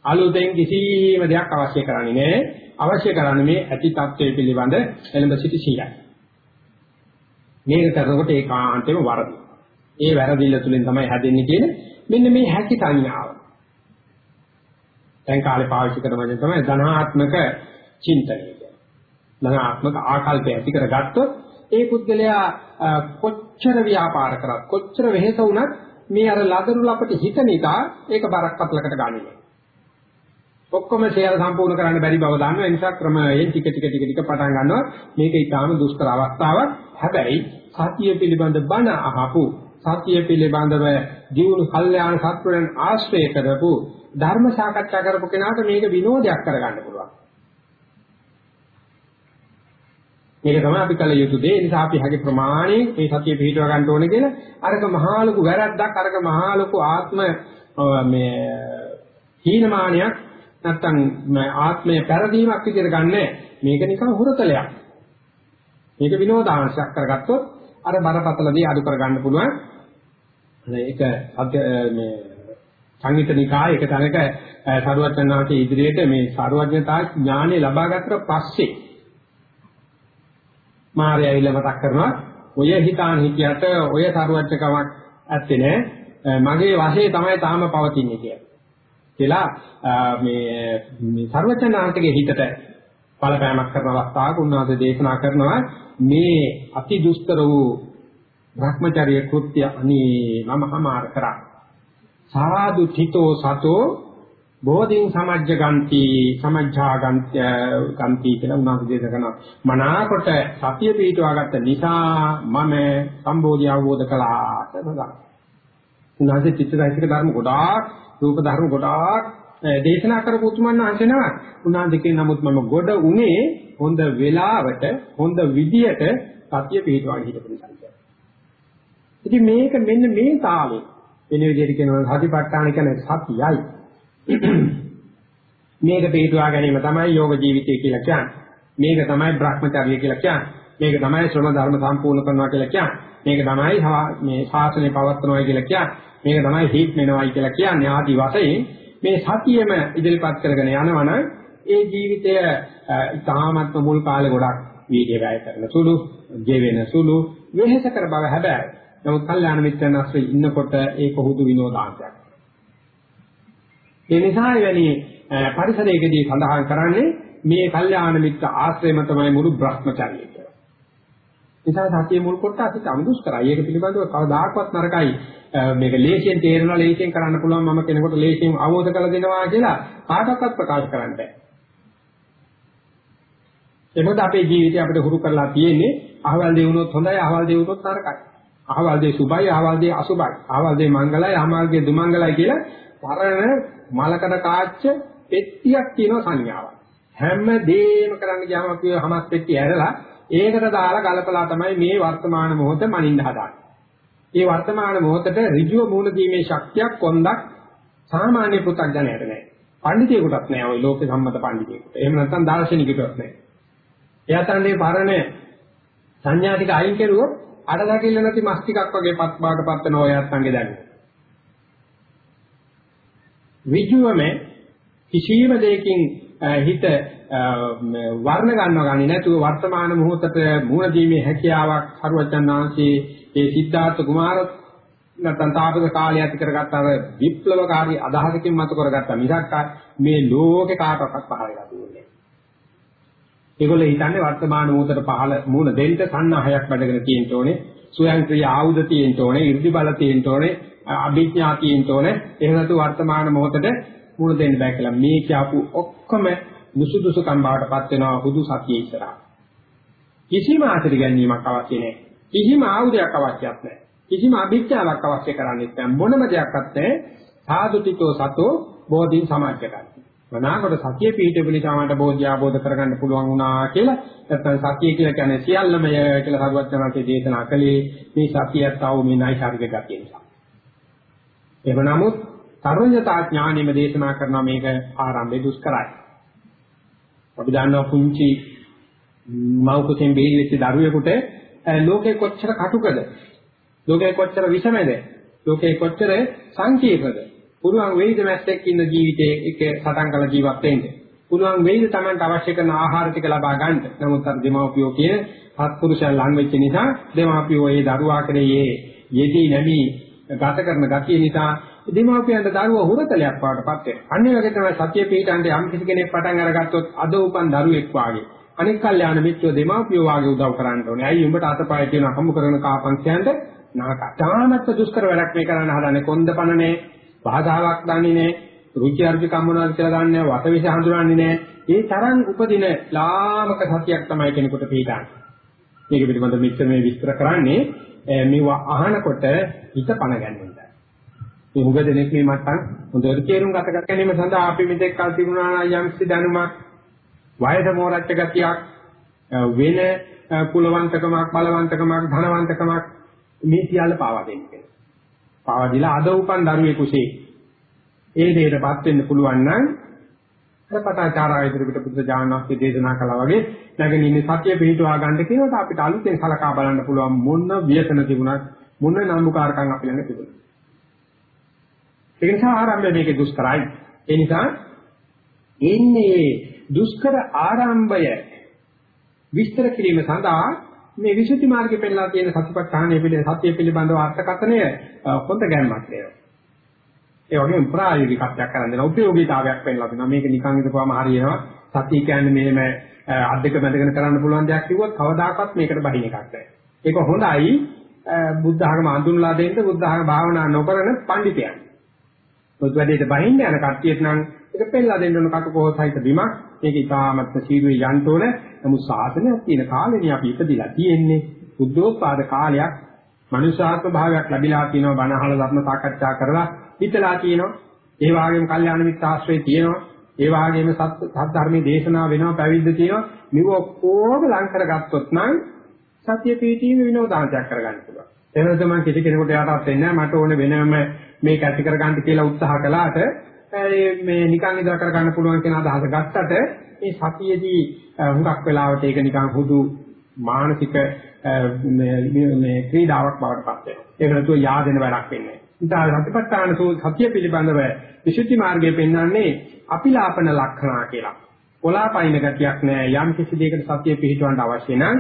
අලුතෙන් කිසිම දෙයක් අවශ්‍ය කරන්නේ නැහැ. අවශ්‍ය කරන්නේ මේ ඇති தත්ත්වය පිළිබඳ එළඹ සිටි සීලයි. මේක කරනකොට ඒකාන්තයෙන්ම වරදි. ඒ වැරදිල්ල තුලින් තමයි හැදෙන්නේ කියන මෙන්න මේ හැකි සංඥාව. දැන් කාලේ පාවිච්චි කරන වචන තමයි ධනාත්මක චින්තනය. ධනාත්මක ආකල්පය ඇති කරගත්තොත් ඒ පුද්ගලයා කොච්චර ව්‍යාපාර කරත් කොච්චර වෙහෙස වුණත් මේ අර ලදරු ලපට හිත නිසා ඒක බරක් පතලකට ගන්නේ ඔක්කොම ෂෙයාර් සම්පූර්ණ කරන්න බැරි බව දන්නවා. ඒ නිසා ක්‍රමයෙන් ටික ටික ටික ටික පටන් ගන්නවා. මේක ඊටාම දුෂ්කර අවස්ථාවක්. හැබැයි සතිය පිළිබඳ බණ අහපු සතිය පිළිබඳව ජීවුණු කල්යාණ සත්වයන් ආශ්‍රය කරපු ධර්ම සාකච්ඡා කරපු කෙනාට මේක විනෝදයක් කරගන්න පුළුවන්. මේක තමයි අපි කල යුතු දේ. ඒ නිසා අපි හැකි ප්‍රමාණයෙන් මේ සතිය පිළිටව ගන්න ඕනේ කියලා අරක මහා ලොකු වැරද්දක් අරක මහා ලොකු ආත්ම මේ හීනමානයක් නැත්තම් ආත්මය පෙරදීමක් විදිහට ගන්නෑ. මේක නිකන් හුරතලයක්. මේක විනෝදාංශයක් කරගත්තොත් අර බරපතල දේ අඩු කරගන්න පුළුවන්. ඒක මේ සංගීත නිකාය එක තැනක සරුවචනාංශයේ ඉදිරියට මේ සරුවඥතා ඥානෙ ලබා ගත්තට පස්සේ මාරය ඇවිල්ලා මතක් කරනවා ඔය හිතාන හිතියට ඔය සරුවච්චකමක් ඇත්තේ නෑ මගේ වශයේ තමයි තාම පවතින්නේ කියලා. කියලා මේ මේ සරුවචනාන්තගේ හිතට බලපෑමක් කරන අවස්ථාවක උන්වහන්සේ දේශනා කරනවා මේ අති දුෂ්කර වූ භ්‍රමචර්ය කෘත්‍ය අනී මමහමාර කරා. සාදු තිතෝ සතෝ බෝධින් සමජ්ජ ගන්ති සමජ්ජා ගන්ති ගන්ති කියලා උනාට දේශනා කරනවා මනාකොට සතිය පිටවාගත්ත නිසා මම සම්බෝධි අවබෝධ කළා කියලා උනාට චිත්තයිසික ධර්ම ගොඩාක් රූප ධර්ම ගොඩාක් දේශනා කරපු උතුමන් වහන්සේ නම උනාට කියන නමුත් මම ගොඩ උනේ හොඳ වෙලාවට හොඳ විදියට සතිය පිටවාගෙන හිටපු නිසා ඉතින් මේක මෙන්න මේ තාලේ වෙන විදිහට කියනවා සතිපට්ඨාන කියන්නේ සතියයි මේක පිටුවා ගැනීම තමයි යෝග ජීවිතය කියලා කියන්නේ. මේක තමයි Brahmacharya කියලා කියන්නේ. මේක තමයි ශ්‍රම ධර්ම සම්පූර්ණ කරනවා කියලා කියන්නේ. මේක තමයි මේ ශාසනය පවත්වනවා කියලා කියන්නේ. මේක තමයි හිත් වෙනවයි කියලා කියන්නේ. ආදි වශයෙන් මේ සතියෙම ඉදිරිපත් කරගෙන යනවනම් ඒ ජීවිතය ඉතාමත්ම මුල් කාලේ ගොඩක් වීර්ය වැය කරන සුළු, ජීවෙන සුළු, වෙහෙස කර බව හැබැයි. නමුත් කල්යාණ මිත්‍රයන් අස්සේ ඉන්නකොට ඒක හුදු විනෝදාංශයක්. ඒ නිසා එවැනි පරිසරයකදී සඳහන් කරන්නේ මේ කල්යාණ මිත්‍ර ආශ්‍රයම තමයි මුළු Brahmacharya කියලා. නිසා සතිය මුල් කොට අපි සමුදුස් කරා. ඒක පිළිබඳව කවදාකවත් නරකයි. මේක ලේසියෙන් තේරෙනවා ලේසියෙන් කරන්න පුළුවන් මම කෙනෙකුට ලේසියෙන් අවබෝධ කරලා දෙනවා කියලා කාටවත් ප්‍රකාශ කරන්න බෑ. එතකොට අපේ ජීවිතය අපිට හුරු කරලා තියෙන්නේ අහවල් දේ වුණොත් හොඳයි අහවල් දේ වුණොත් නරකයි. අහවල් දේ සුභයි අහවල් දේ අසුභයි. අහවල් දේ මංගලයි අහවල් දේ දුමංගලයි කියලා පරණ මලකඩ කාච්ච පෙට්ටියක් තියෙන සංඥාවක්. හැම දෙයක්ම කරන්න ගියාම අපි හමස් පෙට්ටිය ඇරලා ඒකට දාලා ගලපලා තමයි මේ වර්තමාන මොහොත මනින්න හදාන්නේ. මේ වර්තමාන මොහොතට ඍජුව මූණ දීමේ ශක්තියක් කොන්දක් සාමාන්‍ය පුතග්ජනයට නැහැ. පඬිතියෙකුටත් නැහැ ওই ලෝක සම්මත පඬිතියෙකුට. එහෙම නැත්නම් දාර්ශනිකයෙකුටත් නැහැ. එයා තන්නේ පරණ සංඥා ටික අයින් කරුවොත් අඩදකිල්ල නැති මස් ටිකක් වගේ පත් බාටපත් වෙන ඔය අත්ංගේ දැනෙනවා. විජුවම කිසියම් දෙයකින් හිත වර්ණ ගන්නව ගන්නේ නැතුව වර්තමාන මොහොතට මුහුණ දීමේ හැකියාවක් හරුවචනාංශයේ ඒ සිද්ධාර්ථ කුමාර නැත්නම් තාපස කාලය ඇති කරගත්ත අර විප්ලවකාරී අදහසකින් මතු කරගත්ත මිසක් මේ ලෝකේ කාටවත් පහල වෙලා දුන්නේ. ඒගොල්ලෝ හිතන්නේ වර්තමාන මොහොතට පහල මුණ දෙන්න සන්නහයක් බඩගෙන තියෙන්න ඕනේ, ස්වයංක්‍රීය ආයුධ තියෙන්න ඕනේ, 이르දි බල තියෙන්න ඕනේ, අභිඥා තියෙන්න ඕනේ. එහෙම නැතු වර්තමාන මොහොතට මුණ දෙන්න බෑ කියලා මේ කියපු ඔක්කොම මුසුදුසුකම් බවටපත් වෙනවා හුදු සතිය ඉස්සරහා. කිසිම ආශ්‍රය ගැනීමක් අවශ්‍ය නැහැ. කිසිම ආයුධයක් අවශ්‍යත් නැහැ. කිසිම අභිඥාවක් අවශ්‍ය කරන්නේ නැහැ. මොනම දෙයක්වත් නැහැ. සාදුතිතෝ සතෝ බෝධින් සමාජ්‍යකයි. මනාකොට සතිය පිහිටපු නිසා මට බෝධිය ආબોධ කරගන්න පුළුවන් වුණා කියලා නැත්නම් සතිය කියලා කියන්නේ සියල්ලම කියලා සරුවත් යනකේ දේශනා කළේ මේ සතියත් ආව මේ නයිසાર્ගික ගතිය නිසා. එහෙම නමුත් සර්වඥතා ඥානෙම දේශනා කරනවා මේක ආරම්භයේ දුෂ්කරයි. අපි දන්නවා පුංචි මව්කුසෙන් බේරි වෙච්ච දරුවෙකුට ලෝකේ කොච්චර කටුකද? ලෝකේ කොච්චර විෂමද? ලෝකේ කොච්චර සංකීර්ණද? පුළුවන් වෙයිද මැස්සෙක් ඉන්න ජීවිතේ එක සටන් කළ ජීවත් වෙන්න. පුළුවන් වෙයිද Tamanට අවශ්‍ය කරන ආහාර ටික ලබා ගන්න. නමුත් අර දෙමව්පියෝ කියන සත්පුරුෂයන් ලං වෙච්ච නිසා දෙමව්පියෝ ඒ දරුවා කරේ යෙදී නැමි ගත කරන ගතිය නිසා දෙමව්පියන්ට දරුවා හුරතලයක් වඩටපත් වෙනවා. අන්නේ වගේ තමයි සතිය පිටාන්ට යම් කිසි කෙනෙක් පටන් අරගත්තොත් අද උපන් දරුවෙක් වාගේ අනික් කල්යාණ මිත්‍රෝ දෙමාපියෝ වාගේ උදව් කරන්න ඕනේ. ඇයි උඹට අතපය කියන හමු කරන කාපන් කියන්නේ නාකටානත් දුෂ්කර වැඩක් මේ කරන්න හදන්නේ කොන්දපණනේ භාෂාවක් දන්නේ නැහැ. රුචි අරුචිකම් මොනවද කියලා දන්නේ නැහැ. වටවිෂ හඳුනන්නේ නැහැ. ඒ තරම් උපදින ලාමක සතියක් තමයි කෙනෙකුට පිටාන්නේ. මේක පිළිබඳව මෙච්චර මේ විස්තර කරන්නේ මේව අහනකොට හිත පණ ගැන්වෙන්න. මේ හුඟ දෙනෙක් මේ මට්ටම් හොඳට තේරුම් ගත කර ගැනීම සඳහා අපි මෙතෙක් කල් තිබුණා යම් කිසි දැනුමක් වයස මෝරච්ච ගතියක් වෙන කුලවන්තකමක් බලවන්තකමක් ධනවන්තකමක් මේ සියල්ල පාවා දෙන්නේ. පාවා දීලා අද උපන් දරුවේ කුසේ ඒ දෙයටපත් වෙන්න පුළුවන් නම් සපතාචාරා ඉදිරියට බුද්ධ ඥානවත් දේශනා කළා වගේ නැගෙන ඉන්නේ සත්‍ය පිළිටවා ගන්න කියනකොට අපිට අලුතෙන් සලකා බලන්න පුළුවන් මොන ව්‍යසන තිබුණත් මොන නම්බුකාරකම් අපි ළඟ තිබුණා. ඒ නිසා ආරම්භය මේකේ දුෂ්කරයි. ඒ නිසා එන්නේ දුෂ්කර ආරම්භය විස්තර කිරීම සඳහා මේ විසුද්ධි මාර්ගය පෙන්නලා තියෙන සතිපට්ඨානය පිළිබඳ සත්‍ය පිළිබඳව අර්ථකථනය හොඳ ගැම්මක් දෙනවා. ඒ වගේම ප්‍රායෝගිකත්වයක් කරන් දෙන උපයෝගීතාවයක් පෙන්නලා දෙනවා. මේක නිකන් හිතපුවාම හරියනවා. සතිය කියන්නේ මෙහෙම අද්දක බැඳගෙන කරන්න පුළුවන් දෙයක් කිව්වොත් කවදාකවත් මේකට බහින එකක් නැහැ. ඒක හොඳයි බුද්ධ ආගම අඳුන්ලා දෙන්න බුද්ධ ආගම භාවනා නොකරන පඬිතයන්. පොත් වැඩේට බහින්න යන කට්ටියට නම් ඒක පෙන්නලා දෙන්න ඕන කටකෝසයිත බිමක්. මේක ඉතාමත්ම සීරුවේ යන්න ඕන. නමුත් සාසනයක් තියෙන කාලෙනේ අපි ඉපදිලා තියෙන්නේ. බුද්ධෝත්පාද කාලයක් මනුෂ්‍යාත්ම භාවයක් ලැබිලා තියෙනවා බණ අහලා ධර්ම සාකච්ඡා කරලා හිතලා තියෙනවා. ඒ වගේම කල්යාණ මිත්‍ර ආශ්‍රය තියෙනවා. ඒ වගේම සත් ධර්මයේ දේශනා වෙනවා පැවිද්ද තියෙනවා. මෙව ඔක්කොම ලං කරගත්තොත් නම් සත්‍ය පීඨීම විනෝදාංශයක් කරගන්න පුළුවන්. එහෙම තමයි කිසි කෙනෙකුට යටත් වෙන්නේ නැහැ. මට ඕනේ වෙනම මේක ඇති කරගන්න කියලා උත්සාහ කළාට මේ නිකන් ඉඳලා කරගන්න පුළුවන් කියන අදහස ගත්තට මේ සතියේදී හුඟක් වෙලාවට ඒක නිකන් හුදු මානසික මේ ක්‍රීඩාවක් බවට පත් වෙනවා. ඒක නැතුව yaadෙන වැඩක් වෙන්නේ. ඉතින් සතිපට්ඨාන සතිය පිළිබඳව විසුද්ධි මාර්ගයේ පෙන්වන්නේ අපිලාපන ලක්ෂණා කියලා. කොලාපයින් ගතියක් නෑ යම් කිසි දෙයකට සතිය පිහිටවන්න අවශ්‍ය නම්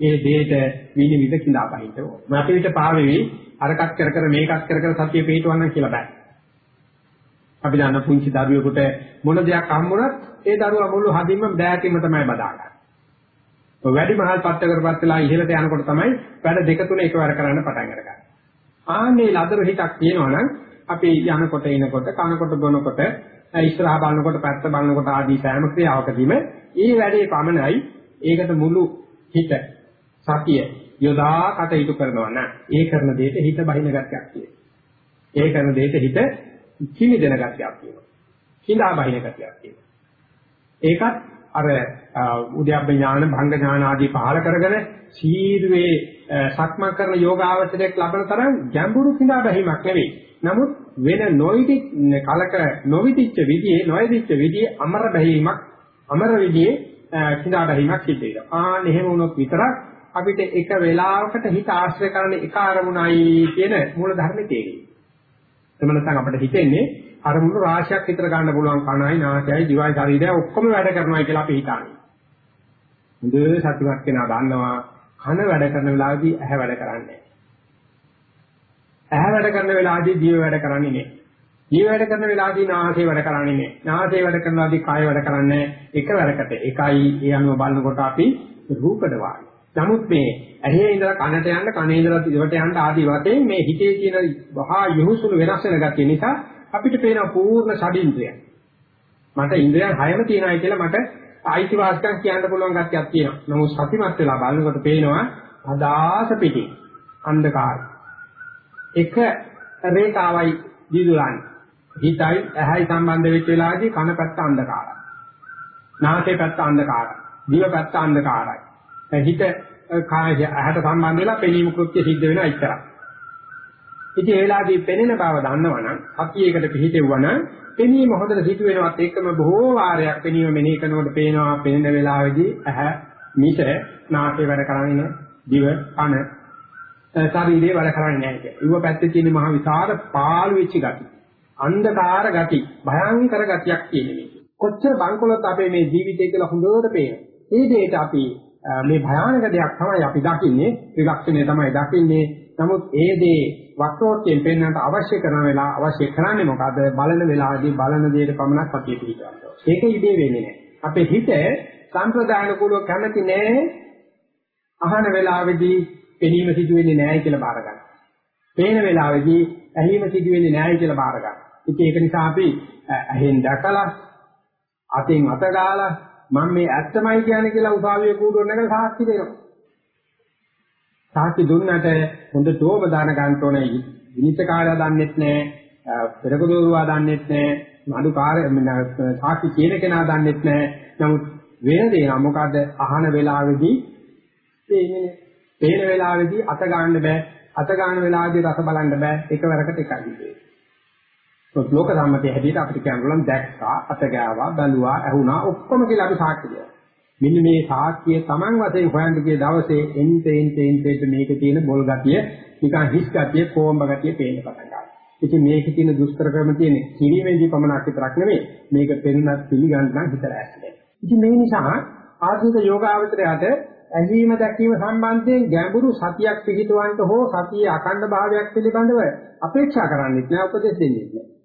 ඒ දෙයට විනිවිද කිඳා බහින්න ඕන. මත විට පාවෙවි අරකට කර කර මේකත් කර කර සතිය පිහිටවන්න කියලා බෑ. අපි දන්න පුංචි දරුවෙකුට මොන දෙයක් හම්බුනත් ඒ දරුවා මුළු හදින්ම බෑකින්ම තමයි බදාගන්නේ. ඔය වැඩි මහල් පත්ත කරපත් වෙලා ඉහළට යනකොට තමයි වැඩ දෙක තුන එකවර කරන්න පටන් අරගන්නේ. ආන්නේ ලදරු හිතක් තියෙනවනම් අපි යනකොට එනකොට කනකොට බොනකොට ඉස්සරහා බලනකොට පැත්ත බලනකොට ආදී සෑම ක්‍රියාවකදීම ඒ වැඩේ පමණයි ඒකට මුළු හිත සතිය යොදා කටයුතු කරනවා නම් ඒ කරන දෙයට හිත බහින ගතියක් තියෙනවා. ඒ කරන දෙයට හිත කිමිදෙන ගතියක් තියෙනවා. හිඳා බහින ගතියක් තියෙනවා. ඒකත් අර උද්‍යප්ප ඥාන භංග ඥාන ආදී පහල කරගෙන සීරුවේ සක්මන් කරන යෝගාවචරයක් ලබන තරම් ගැඹුරු කිඳා බැහිමක් නෙවෙයි. නමුත් වෙන නොයිටි කලක නොවිදිච්ච විදිහේ නොයදිච්ච විදිහේ අමර බැහිමක් අමර විදිහේ කිඳා බැහිමක් සිද්ධ වෙනවා. ආන් එහෙම වුණොත් විතරක් අපිට එක වෙලාවකට හිත ආශ්‍රය කරන එක අරමුණයි කියන මූල ධර්මයේ තේරෙයි. එහෙම නැත්නම් අපිට හිතෙන්නේ අරමුණු රාශියක් විතර ගන්න පුළුවන් කණයි නාසයයි දිවයි ශරීරයයි ඔක්කොම වැඩ කරනවා කියලා අපි හිතන්නේ. හොඳ සතුටක් කෙනා දන්නවා කන වැඩ කරන වෙලාවේදී ඇහැ වැඩ කරන්නේ ඇහැ වැඩ කරන වෙලාවේදී දිව වැඩ කරන්නේ නෑ. දිව වැඩ කරන වෙලාවේදී නාසය වැඩ කරන්නේ නෑ. නාසය වැඩ කරන වෙලාවේදී කය වැඩ කරන්නේ එක වැඩකට. එකයි ඒ අනුව බලනකොට අපි රූපද වායි. නමුත් මේ ඇහි ඉඳලා කනට යන්න කනේ ඉඳලා දිවට යන්න ආදී වශයෙන් මේ හිතේ තියෙන වහා යහුසුළු වෙනස් වෙන ගැතිය නිසා අපිට පේන පූර්ණ ෂඩින්ද්‍රය. මට ඉන්ද්‍රයන් හයම තියෙනයි කියලා මට ආයිතිවාසිකම් කියන්න පුළුවන් ගැතියක් තියෙනවා. නමුත් සතිමත් වෙලා බලනකොට පේනවා අදාස පිටි අන්ධකාරය. එක රේඛාවයි දිදුලන්නේ. හිතයි ඇහැයි සම්බන්ධ වෙච්ච වෙලාවේදී කන පැත්ත අන්ධකාරයි. නාසය පැත්ත අන්ධකාරයි. දිව පැත්ත අන්ධකාරයි. හිත කාය ඇහැට සම්බන්ධ වෙලා පෙනීම කෘත්‍ය සිද්ධ වෙනවා ඉතරයි. ඉතින් ඒ වෙලාවේදී පෙනෙන බව දන්නවනම් සතියේකට පිහිටෙවුවනම් පෙනීම හොඳට සිදු වෙනවත් එක්කම බොහෝ වාරයක් පෙනීම මෙනෙහි කරනකොට පේනවා පෙනෙන වෙලාවේදී ඇහැ මිස නාසය වැඩ කරන්නේ නැහැ. දිව කන ශරීරේ වැඩ කරන්නේ නැහැ කියලා. ඊව පැත්තේ තියෙන මහ විශාල පාළු වෙච්ච ගති. අන්ධකාර ගති, භයංකර ගතියක් තියෙන මේක. කොච්චර බංකොලොත් අපේ මේ ජීවිතය කියලා හොඳට පේනවා. මේ දෙයට අපි මේ භයානක දෙයක් තමයි අපි දකින්නේ, ත්‍රිලක්ෂණය තමයි දකින්නේ. නමුත් ඒ දේ වක්‍රෝත්යෙන් පෙන්වන්නට අවශ්‍ය කරන වෙලාව අවශ්‍ය කරන්නේ මොකද? බලන වෙලාවදී බලන දෙයට පමණක් අපි පිළිගන්නවා. ඒක ඉබේ වෙන්නේ නැහැ. අපේ හිත සම්ප්‍රදාන කුලව කැමති නැහැ. අහන වෙලාවේදී පෙනීම සිදු වෙන්නේ නැහැ කියලා බාර ගන්න. පේන වෙලාවේදී ඇහිම සිදු වෙන්නේ නැහැ කියලා බාර ගන්න. ඉතින් ඒක නිසා අපි ඇහෙන් දැකලා අතෙන් අත ගාලා මම මේ ඇත්තමයි කියන්නේ කියලා උපාවිය කූඩුව නැගලා සාක්ෂි දෙනවා. සාක්ෂි දුන්නට හොඳ තෝම දාන ගන්න ඕනේ. විනිශ්චයකාරයා දන්නෙත් නැහැ, පෙරකදෝරුවා දන්නෙත් නැහැ, නඩු කාර්ය සාක්ෂි කියන කෙනා දන්නෙත් නැහැ. නමුත් වෙන දේ නම් මොකද අහන වෙලාවේදී පේන්නේ පේන වෙලාවේදී අත ගන්න බෑ අත ගන්න වෙලාවේදී රස බලන්න බෑ එකවරකට එකයි වෙන්නේ. ලෝක සම්මතයේ හැටියට අපිට කියන්න දැක්කා අත ගෑවා බැලුවා ඇහුණා ඔක්කොම කියලා අපි සාක්ෂි දෙනවා. මෙන්න මේ සාක්ෂිය Taman වශයෙන් හොයන්න ගිය දවසේ එන්ට එන්ට එන්ට මේකේ තියෙන බොල් ගතිය නිකන් හිස් ගතිය කොම්බ ගතිය පේන්න පටන් ගන්නවා. ඉතින් මේකේ තියෙන දුෂ්කර ක්‍රම තියෙන කිරීමේදී පමණක් විතරක් නෙමෙයි මේක පෙනුනත් පිළිගන්න නම් හිතට ඇස්සේ. ඉතින් මේ නිසා ආධුනික යෝගාවචරයට ඇහිීම දැකීම සම්බන්ධයෙන් ගැඹුරු සතියක් පිළිතුවන්ට හෝ සතියේ අඛණ්ඩ භාවයක් පිළිබඳව අපේක්ෂා කරන්නේත් නෑ උපදෙස් දෙන්නේත් නෑ.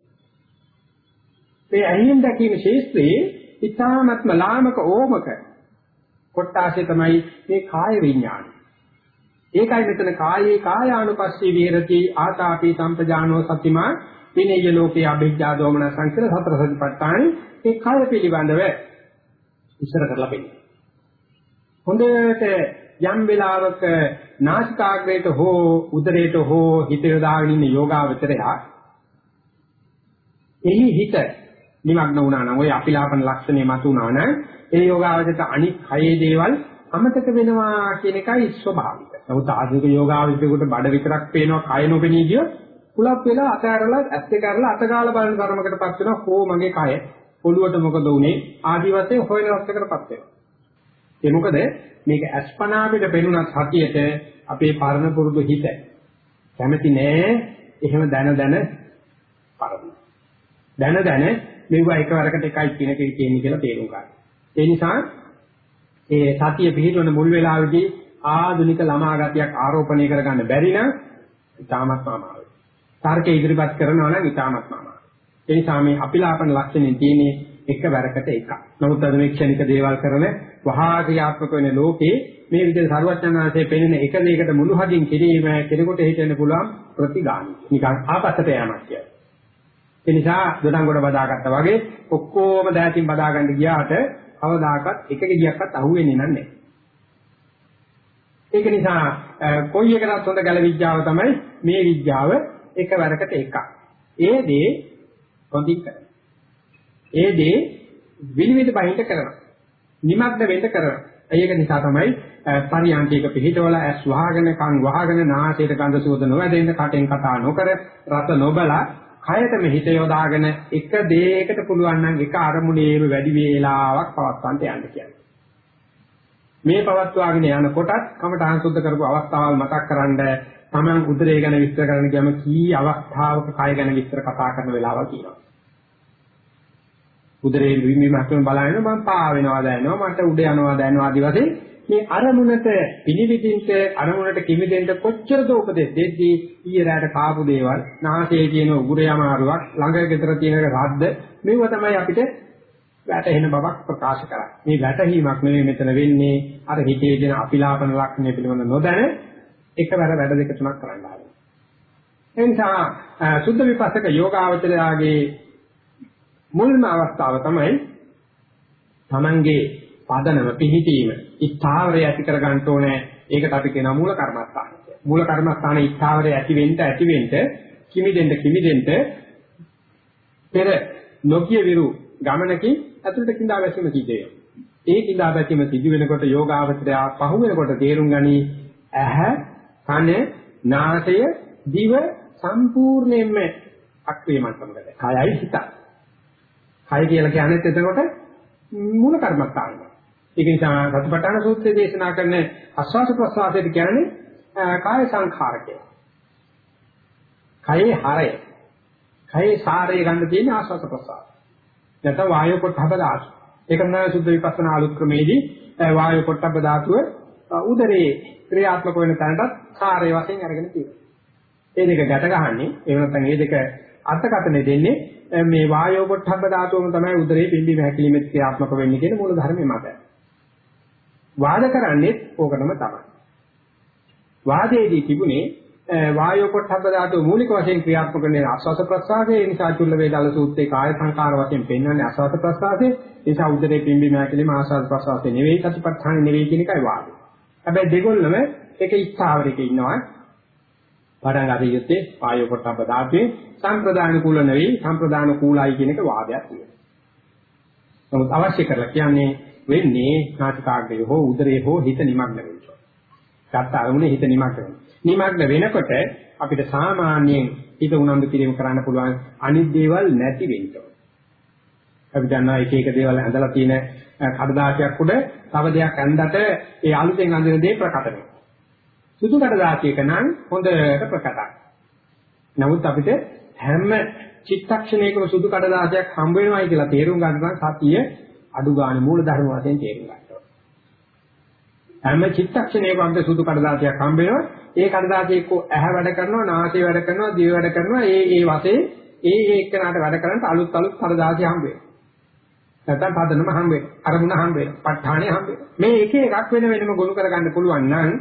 මේ ඇහිීම දැකීම ශේස්ත්‍රයේ ඊ타ත්ම ලාමක ඕමක කොටාසේ තමයි මේ කාය විඥාන. ඒකයි මෙතන කායේ කායානුපස්සී විහෙරති ආතාපි සම්පජානෝ සතිමා විනේය ලෝකේ අභිජ්ජා දෝමන සංකල සතර සතිපට්ඨාන ඒ කාය පිළිබඳව ඉස්සර කරලා පෙන්නනවා. හොඳට යම් වෙලාවක නාසිකාග්‍රේට හෝ උදරයට හෝ හිත යොදාගෙන ඉන්න යෝගාවචරයා එහි හිත නිමග්න වුණා නම් ওই අපිලාපන ලක්ෂණේ මතුණා නම් ඒ යෝගාවචරයට අනික් හයේ දේවල් අමතක වෙනවා කියන එකයි ස්වභාවික. නමුත් ආධුනික යෝගාවචරයට බඩ විතරක් පේනවා කය නොපෙනී ගිය කුලප් වෙලා අත ඇරලා ඇස් දෙක ඇරලා අත ගාලා බලන කර්මකටපත් වෙනවා කො මගේ කය ඔළුවට මොකද උනේ ආදි වශයෙන් හොයන වස්තකටපත් වෙනවා. ඒ මොකද මේක අස්පනා පිට පෙනුනත් සතියට අපේ පරණ පුරුදු හිත කැමති නෑ එහෙම දැන දැන පරදු. දැන දැන මේවා එකවරකට එකයි කියන එකේ තියෙන කියලා තේරුම් ගන්න. ඒ නිසා ඒ සතිය පිළිතුරන මුල් වෙලාවේදී ආධුනික ළමා ගතියක් ආරෝපණය කරගන්න බැරි නම් ඉතාමත් අමාරුයි. තර්ක ඉදිරිපත් කරනවා නම් ඉතාමත් අමාරුයි. ඒ නිසා මේ අපිලාපන ලක්ෂණෙන් තියෙන්නේ එකවරකට එකක්. නමුත් අද මේ ක්ෂණික දේවල් කරන වහා ක්‍රියාත්මක වෙන ලෝකේ මේ විදිහට සරුවචනාංශයේ පෙනෙන එක දෙයකට මුළු හදින් කිරීම කෙනෙකුට හිතෙන්න පුළුවන් ප්‍රතිගාමී. නිකන් ආපස්සට යamak කියන්නේ. ඒ නිසා දොඩංගොඩ බදාගත්තා වගේ ඔක්කොම දෑතින් බදාගන්න ගියාට කවදාකවත් එකක ගියක්වත් අහුවෙන්නේ නැහැ. ඒක නිසා කොයි එකකට හොඳ ගැල විද්‍යාව තමයි මේ විද්‍යාව එකවරකට එකක්. ඒ දේ හොඳින් කරනවා. ඒ දේ විනිවිද බහින්ද කරනවා. නිමග්න වෙන්න කරනවා. ඒක නිසා තමයි පරියන්තික පිළිතවල ඇස් වහගෙන කන් වහගෙන නාසයට ගඳ සුවඳ නොවැදෙන්න කටෙන් කතා නොකර රස නොබලා කයතම හිත යොදාගෙන එක දෙයකට පුළුවන් නම් එක අරමුණේම වැඩි වේලාවක් පවත්වන්න යන්න කියන්නේ. මේ පවත්වාගෙන යනකොටත් කමඨාන් සුද්ධ කරපු අවස්ථාවල් මතක් කරන්ඩ තමන් උදරය ගැන විස්තර කරන්න ගියම කී අවස්ථාවක කය ගැන විස්තර කතා කරන වෙලාවල් තියෙනවා. උදරේ විමිමක් බලන මම පා වෙනවා දැනෙනවා මට උඩ යනවා දැනෙනවා ආදි වශයෙන් මේ අරමුණට පිනිවිදින්ට අරමුණට කිමිදෙන්න කොච්චරද උපදෙස් දෙද්දී ඊයරට කාපු දේවල් නාසයේ තියෙන උගුරේ අමාරුවක් ළඟ ගෙදර තියෙන රද්ද මේව තමයි අපිට වැටහෙන බවක් ප්‍රකාශ කරන්නේ. මේ වැටහීමක් නෙවෙයි මෙතන වෙන්නේ අර හිතේ දෙන අපිලාපන ලක්ෂණ පිළිබඳ නොදැන එකවර වැඩ දෙක තුනක් කරන්න ආරම්භ. ඒ නිසා සුද්ධ විපස්සක යෝගාවචරයාගේ මුල්ම අවස්ථාව තමයි Tamange පදනම පිහිටීම ඉස්තාවරය ඇති කර ගන්න ඕනේ. ඒකට අපි කියනවා මූල කර්මස්ථානය. මූල කර්මස්ථානයේ ඉස්තාවරය ඇති වෙන්න ඇති වෙන්න කිමිදෙන්න කිමිදෙන්න පෙර නොකිය විරු ගමනකින් අතුලට කිඳා වැසීම සිද්ධ වෙනවා. ඒ කිඳා වැසීම සිදු වෙනකොට යෝගාවචරය පහු වෙනකොට තේරුම් ගනි ඇහ, කන, නාසය, දිව සම්පූර්ණයෙන්ම අක්‍රියමන්තමකට. කයයි හිතයි. කය කියලා කියන්නේත් එතකොට මූල කර්මස්ථානය. ඒක නිසා සතිපට්ඨාන සූත්‍රයේ දේශනා කරන ආස්වාස ප්‍රසආසයට කියන්නේ කාය සංඛාරකය. කයේ හරය. කයේ සාරය ගන්න තියෙන ආස්වාද ප්‍රසආස. නැත්නම් වායෝ පොට්ටබ්බ ධාතු. ඒක තමයි සුද්ධ විපස්සනා අලුක්‍රමේදී වායෝ පොට්ටබ්බ ධාතුව උදරේ ක්‍රියාත්මක වෙන තැනටත් සාරය වශයෙන් අරගෙන තියෙනවා. ඒ දෙක ගැට ගහන්නේ එහෙම නැත්නම් මේ දෙක අර්ථකථනය දෙන්නේ මේ වායෝ පොට්ටබ්බ ධාතුවම තමයි උදරේ පිම්බි මහැකිලිමේ ක්‍රියාත්මක වෙන්නේ කියන මූල ධර්මයේ මත. වාද කරන්නේ ඕකටම තමයි. වාදයේදී තිබුණේ වායෝ පොට්ටබ්බ ධාතුව මූලික වශයෙන් ක්‍රියාත්මක කරන ආස්වාද ප්‍රස්වාසයේ ඒ නිසා චුල්ල වේදාල සූත්‍රයේ කාය සංකාර වශයෙන් පෙන්වන්නේ ආස්වාද ප්‍රස්වාසයේ ඒ නිසා උදරේ පිම්බි මහැකිලිම ආස්වාද ප්‍රස්වාසයේ නෙවෙයි සතිපට්ඨාන නෙවෙයි කියන එකයි වාදය. හැබැයි දෙගොල්ලම එක ඉස්තාවරයක ඉන්නවා පටන් ගන්න යුත්තේ ආයෝ පොට්ටබ්බ ධාතුවේ සම්ප්‍රදාන කුල නෙවෙයි සම්ප්‍රදාන කුලයි කියන එක වාදයක් තියෙනවා. නමුත් අවශ්‍ය කරලා කියන්නේ වෙන්නේ නාසිකාග්‍රේ හෝ උදරේ හෝ හිත නිමග්න වෙනවා. ගත්ත අරමුණේ හිත නිමග්න වෙනවා. නිමග්න වෙනකොට අපිට සාමාන්‍යයෙන් හිත උනන්දු කිරීම කරන්න පුළුවන් අනිත් දේවල් නැති වෙන්න අපි දන්නා එක එක දේවල් ඇඳලා තියෙන කඩදාසියක් උඩ තව දෙයක් ඇඳට ඒ අලුතෙන් අඳින දේ ප්‍රකට වෙනවා. සුදු කඩදාසියක නම් හොඳට ප්‍රකටයි. නමුත් අපිට හැම චිත්තක්ෂණයකම සුදු කඩදාසියක් හම්බ වෙනවයි කියලා තේරුම් ගන්න නම් සතිය අඩු ගන්න මූල ධර්ම වශයෙන් තේරුම් ගන්න ඕනේ. හැම චිත්තක්ෂණයකම අපිට සුදු කඩදාසියක් හම්බ වෙනවා. ඒ කඩදාසිය එක්ක ඇහැ වැඩ කරනවා, නාසය වැඩ කරනවා, දිව වැඩ කරනවා. ඒ ඒ වශයෙන් ඒ ඒ එක්කනට වැඩ කරන්න අලුත් අලුත් කඩදාසිය හම්බ වෙනවා. නැත්නම් පදනම හම්බ වෙනවා. අරමුණ හම්බ වෙනවා. ප ဋ ාණේ හම්බ වෙනවා. මේ එක එකක් වෙන වෙනම ගොනු කරගන්න පුළුවන් නම්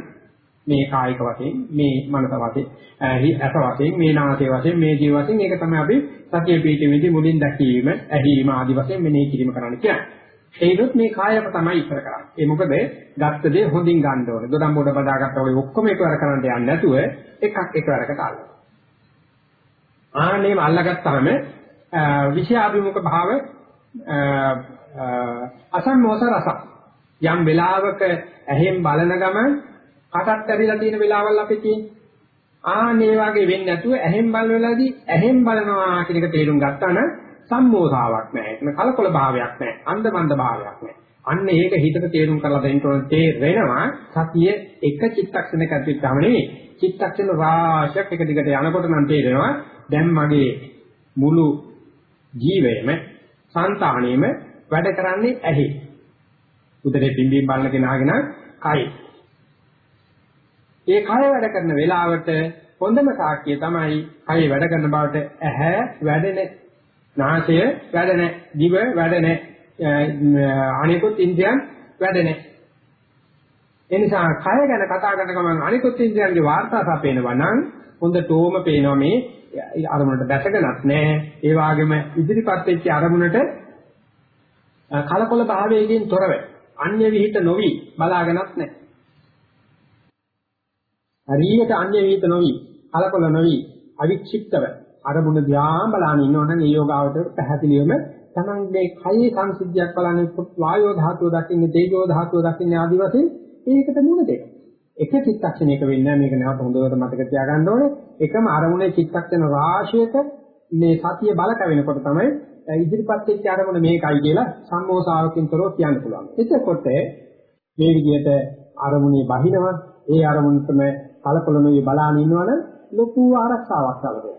මේ කායික වශයෙන් මේ මනස වශයෙන් ඇස වශයෙන් මේ නාසය වශයෙන් මේ ජීව වශයෙන් ඒක තමයි අපි සතිය පිටීමේදී මුලින් දැකීම ඇහිීම ආදි වශයෙන් මෙනෙහි කිරීම කරන්න කියන්නේ. ඒකත් මේ කායම තමයි ඉස්සර කරන්නේ. ඒ මොකද ගත්ත දේ හොඳින් ගන්න ඕනේ. දොඩම් බොඩ බදාගත්ත ඔය ඔක්කොම එකවර කරන්න යන්නේ නැතුව එකක් එකවරකට අල්ලන්න. ආනේම අල්ලගත්තාම විෂයාභිමුඛ භාව අසම්මෝස රස යම් වෙලාවක ඇහෙන් බලන ගමන් කටත් ඇරිලා තියෙන වෙලාවල් අපි තියෙන්නේ. ආන් මේ වගේ වෙන්නේ නැතුව ඇහෙන් බලන වෙලාවේදී ඇහෙන් බලනවා කියන එක තේරුම් ගත්තා නම් සම්මෝධාවක් නැහැ. එතන කලකොල භාවයක් නැහැ. අන්ධමන්ද භාවයක් නැහැ. අන්න ඒක හිතට තේරුම් කරලා දෙන්න ඕනේ තේරෙනවා සතිය එක චිත්තක්ෂණයක ඇතුළතම නෙවෙයි. චිත්තක්ෂණ රාශියක් එක දිගට යනකොට නම් තේරෙනවා දැන් මගේ මුළු ජීවයම సంతාණයෙම වැඩ කරන්නේ ඇහි. උදේ පිම්බීම් බලන කෙනාගෙන කයි. ඒ කය වැඩ කරන වෙලාවට හොඳම සාක්ෂිය තමයි කය වැඩ කරන බවට ඇහැ වැඩෙන, නාසය වැඩෙන, දිව වැඩෙන, අනිකුත් ඉන්ද්‍රියන් වැඩෙන. ඒ නිසා කය ගැන කතා කරන ගමන් අනිකුත් ඉන්ද්‍රියන්ගේ වාර්තා සපේනවා නම් හොඳටම පේනවා මේ අරමුණට දැසගෙනත් නැහැ. ඒ වගේම ඉදිරිපත් වෙච්ච අරමුණට කලකොල භාවයෙන් තොරව අන්‍ය විහිිත නොවි බලාගෙනත් නැහැ. හරියට අන්‍ය විහිිත නොවි, කලකොල නොවි, අවික්ෂිප්තව අරමුණ ධ්‍යාන බලන ඉන්නවනම් ඒ යෝගාවචර පැහැදිලිවම තමන්ගේ කයේ සංසිද්ධියක් බලන්නේ වායෝ ධාතුව දකින්නේ, තේජෝ ධාතුව දකින්නේ ආදි වශයෙන් ඒකට මුණ දෙන්න. එක චිත්තක්ෂණයක වෙන්නේ මේක නැවත හොඳට මතක තියාගන්න ඕනේ. එකම අරමුණේ චිත්තක්ෂණ රාශියක මේ සතිය බලක වෙනකොට තමයි ඉදිරිපත් වෙච්ච අරමුණ මේකයි කියලා සම්මෝසාවකින් කරෝ කියන්න පුළුවන්. එතකොට මේ විදිහට අරමුණේ බහිනවා ඒ අරමුණටම කලකොලනේ බලාගෙන ඉන්නවනම් ලොකු ආරක්ෂාවක් ලැබෙනවා.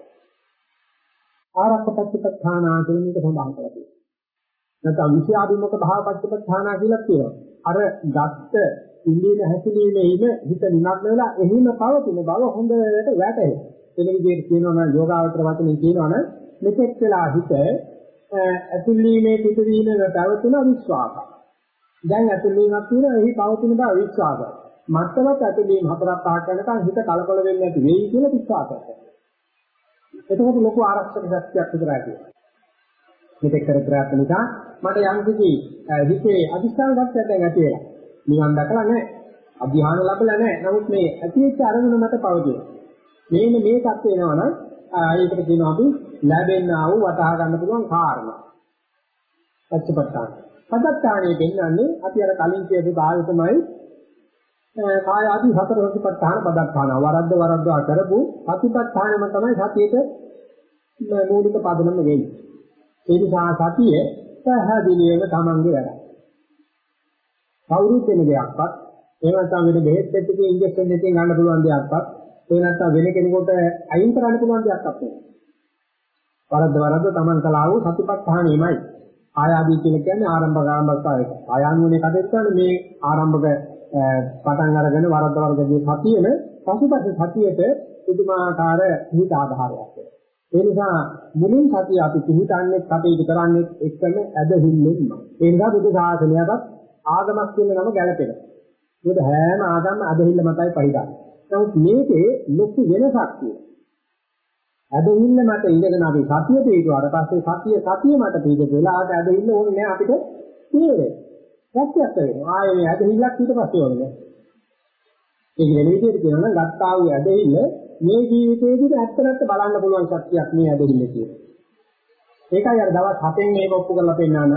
ආරක්ෂකපත්ඨානා කියන එක සඳහන් කරලා තියෙනවා. නැත්නම් විෂයාභිමුඛ භාවපත්ඨානා කියලා කියනවා. අර ගත්ත ඉන්දීන හැසිරීමේම හිත නිමග්න වෙලා එහිම පවතින බව හොඳට වැටහෙනවා. ඒක විදිහට කියනවා නම් යෝගාවතර වචනේ කියනවා නම් මෙතෙක් වෙලා හිත ඇතුළීමේ පිටවීමේ පැවතුන විශ්වාසය. දැන් ඇතුළීමක් තියෙනවා එහි පවතින බව විශ්වාසය. මත්තමත් ඇතුළේම හතරක් පහක් යනකම් හිත කලබල වෙන්නේ නැති වෙයි කියලා විශ්වාසයක් ඇති. එතකොට ලොකු ආරක්ෂක ශක්තියක් විතරයි තියෙන්නේ. මෙතෙක් කර ප්‍රයත්න නිසා මට යම් කිසි හිතේ අදිස්ථාන ශක්තියක් දැන් ඇති වෙලා. නිවන් දැකලා නැහැ. අධ්‍යාන ලැබලා නැහැ. නමුත් මේ ඇතිවෙච්ච අරමුණ මත පවතින. මේන මේ தත්ත්ව වෙනවනම් ඒකට කියනවා අපි ලැබෙන්නා වූ වටහා ගන්න පුළුවන් කාරණා. පච්චපට්ඨාන. පදත්තාණේ දෙන්නන්නේ අපි අර කලින් කියපු භාගය තමයි කාය ආදී හතර සතිපට්ඨාන පදත්තාන වරද්ද වරද්දා කරපු සතිපට්ඨානම තමයි සතියේට මූලික පදනම වෙන්නේ. ඒ නිසා සතිය පැහැදිලිවම තමන්ගේ වැඩ. කවුරුත් වෙන දෙයක්වත් එහෙම නැත්නම් වෙන බෙහෙත් පෙත්තකින් ඉන්ජෙක්ෂන් දෙකකින් ගන්න පුළුවන් දෙයක්වත් ඒ නැත්නම් වෙන කෙනෙකුට අයින් කරන්න පුළුවන් දෙයක්වත් නෙවෙයි. වරද්ද වරද්ද Taman කලාව සතිපට්ඨානෙමයි. ආයාදී කියලා කියන්නේ ආරම්භ ආරම්භකාරක. ආයානුනේ කටයුතු කරන මේ ආරම්භක පටන් අරගෙන වරද්ද වරද්දගේ සතියෙම පසුපස සතියට පුදුමාකාර හිත ආධාරයක් වෙනවා. ඒ නිසා මුලින් සතිය අපි පිළිතන්නේ කටයුතු කරන්නේ එක්කම ඇදහිල්ලෙන්න. ඒ නිසා බුදු සාසනයකට ආගමක් කියන නම ගැලපෙනවා. මොකද හැම ආගම ඇදහිල්ල මතයි පරිදා. නමුත් මේකේ ලොකු වෙනසක් තියෙනවා. ඇදහිල්ල මත ඉඳගෙන අපි සතිය පිටුවාට පස්සේ සතිය සතිය මත පිටු වෙලා ආද ඇදහිල්ල ඕනේ නෑ අපිට තේරෙන්නේ. ප්‍රත්‍යක්ෂ වෙනවා. ආයේ මේ ඇදහිල්ලක් ඊට පස්සේ ඕනේ. ඒක වෙන විදිහට කියනවා නම් ගත්තා වූ ඇදහිල්ල මේ ජීවිතයේදී ඇත්තට බලන්න පුළුවන් ශක්තියක් මේ ඇදහිල්ල කියන්නේ. ඒකයි අර දවස් 7න් මේක ඔප්පු කරලා පෙන්නන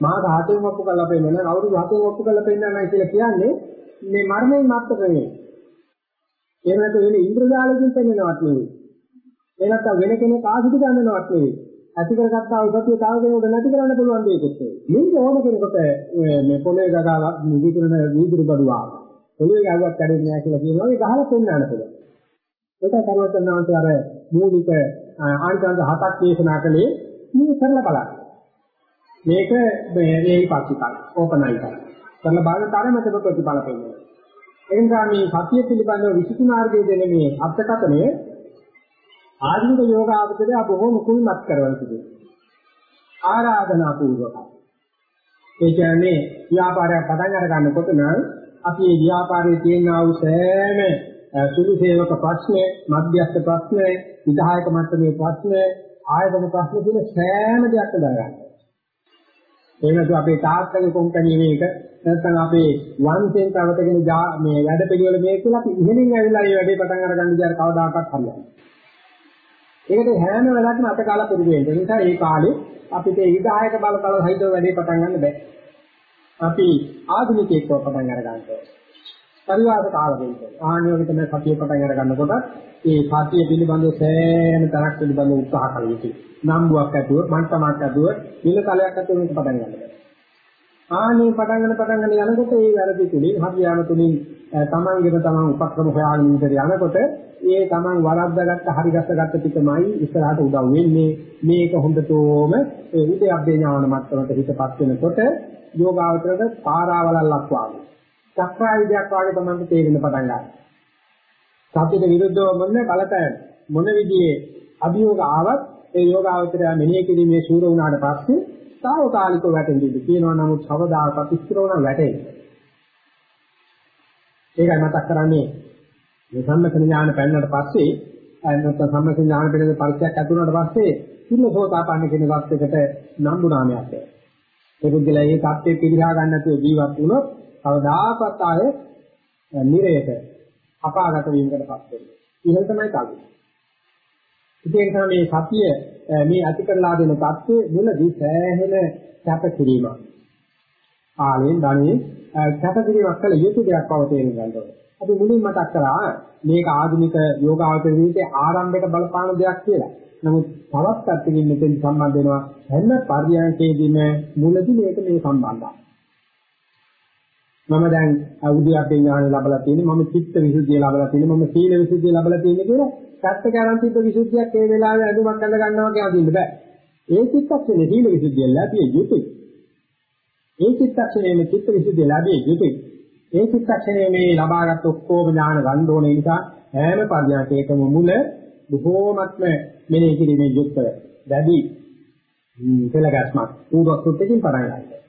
මාස 7න් ඔප්පු කරලා පෙන්නන අවුරුදු 7න් ඔප්පු කරලා පෙන්නනයි කියලා කියන්නේ මේ මරණයෙන් මත්ත ක්‍රමයේ. එහෙම නැත්නම් වෙන ඉන්ද්‍රජාලකින් පෙන්නනවත් නෙවෙයි. ඒ නැත්නම් වෙන කෙනෙක් ආසිත ගන්නනවත් නෙවෙයි. ඇති කරගත්තා වූ සතිය තව කෙනෙකුට නැති කරන්න පුළුවන් දෙයක්ත් නෙවෙයි. මේක ඕන කෙනෙකුට මේ පොළේ ගගා විදුරන වීදුරු බඩුවා. පොළේ ගාවක් කැඩෙන්නේ නැහැ කියලා කියනවා. ඒ ගහලා පෙන්නන්න පුළුවන්. ඒකයි කරුවචනාන්ත අර මූලික ආංශාංශ හතක් දේශනා කළේ මේ කරලා බලන්න. මේක මේ පාක්ෂිකයි ඕපනයිකයි. කරලා බලන තරමට ප්‍රතිඵල පෙන්නනවා. එනිසා මේ සතිය පිළිබඳව විසුතුන් මාර්ගයේ දෙන මේ අර්ථකථනය ආධුනික යෝග ආපදයට බොහෝම කුල්මත් කරවන සිදු. ආරාධනා පූර්වකයි. ඒ කියන්නේ ව්‍යාපාරයක් පටන් අර ගන්නකොට නම් අපි මේ ව්‍යාපාරයේ තියෙන ආ වූ සෑම සුළු සේවක ප්‍රශ්න, මධ්‍යස්ථ ප්‍රශ්න, විධායක මට්ටමේ ප්‍රශ්න, ආයතන ප්‍රශ්න කියන සෑම දෙයක්ම දාගන්න. එහෙනම් අපේ තාත්තගේ කොම්පැනි එක නැත්නම් අපේ වංශයෙන් තවතගෙන මේ වැඩ පිළිවෙල මේක කියලා අපි ඉහෙලින් ඇවිල්ලා මේ වැඩේ පටන් අරගන්න ඉතින් කවදාකවත් හරියන්නේ. ඒකට හැම වෙලාවකම අත කාලා පිළිවෙන්න. ඒ නිසා ඒ කාලේ අපිට විධායක බලතල සහිතව වැඩේ පටන් ගන්න බෑ. අපි ආධුනිකයෙක්ව පටන් අර ගන්නවා. පරිවාර කාල දෙන්න. ආනියෝග තමයි සතිය පටන් අර ගන්නකොට ඒ සතිය පිළිබඳව සෑම තරක් පිළිබඳව උත්සාහ කළ යුතුයි. නම්බුවක් ඇතුව, මන්ටමක් ඇතුව, නිලතලයක් ඇතුව මේක පටන් ගන්නවා. ආනේ පටන් ගන්න පටන් ගන්න යනකොට ඒ වැරදි තුලින් හරියාම තුලින් තමන්ගේම තමන් උපක්‍රම හොයාගෙන ඉඳලා යනකොට ඒ තමන් වරද්දාගත්ත හරිගස්සගත්ත ටිකමයි ඉස්සරහට උදව් වෙන්නේ. මේක හොඳටම ඒ උදයබ්බේ ඥාන මට්ටමට හිතපත් වෙනකොට යෝගාවචරයට පාරාවලල්ලක් වාගේ. චක්‍රායුධයක් වාගේ තමන්ට තේරෙන්න පටන් ගන්නවා. සත්‍යයට විරුද්ධව මොන බලපෑම මොන විදිහේ අභියෝග ආවත් ඒ යෝගාවචරය මෙනෙහි කිරීමේ ශූර වුණාට පස්සේ తాවකාලිකව වැටෙන්නේ කියනවා නමුත් කවදාකවත් ඉස්තර වුණා වැටෙන්නේ. ඒකයි මතක් කරන්නේ මේ සම්මත ඥාන පැන්නට පස්සේ නැත්නම් සම්මත ඥාන පිළිබඳ පරිචයක් ඇති වුණාට පස්සේ සිල්ලසෝතාපන්න කියන වස්තුවකට නම්බු නාමයක් එනවා. ඒ පුද්ගලයා මේ தත්ත්වය පිළිහා ගන්න නැතුව ජීවත් වුණොත් කවදාකවත් ආය නිරේත අපාගත වීමකටපත් වෙනවා. ඉහළ තමයි කල්පය. ඉතින් මේ සතිය මේ ඇති කරලා දෙන தත්ත්වයේ මුලදී සෑහෙන කැපකිරීමක්. ආලෙන් ධනෙ කැපකිරීමක් කළ යුතු දෙයක් බව තේරුම් ගන්න ඕනේ. අපි මුලින් මතක් කරා මේක ආධුනික යෝගාවචරයේ ආරම්භයට බලපාන දෙයක් කියලා. නමුත් තවත් පැත්තකින් මෙතෙන් සම්බන්ධ වෙනවා හැම පරියන්කේදීම මුලදී මේක මේ සම්බන්ධයි. මම දැන් උද්‍යාපේ ඥාන ලැබලා තියෙන්නේ මම චිත්ත විසුද්ධිය ලැබලා තියෙන්නේ මම සීල විසුද්ධිය ලැබලා තියෙන්නේ කියලා සත්‍ය කරන් තිබ්බ විසුද්ධියක් ඒ වෙලාවේ අඳුමක් අඳ ගන්නවා කියලා අදින්න බෑ. ඒ චිත්තක්ෂණේ සීල විසුද්ධිය ලැබිය යුතුයි. ඒ චිත්තක්ෂණේ මේ චිත්ත විසුද්ධිය ලැබිය යුතුයි. ඒ චිත්තක්ෂණේ මේ ලබාගත් ඔක්කොම ඥාන ගන්න ඕනේ නිසා හැම පරිණාමයකම මුල බොහෝමත්ම මෙනෙහි කිරීමේ යුක්තව දැඩි පෙළගස්මක් පූර්ව කෘත්‍යකින් පටන් ගන්නවා.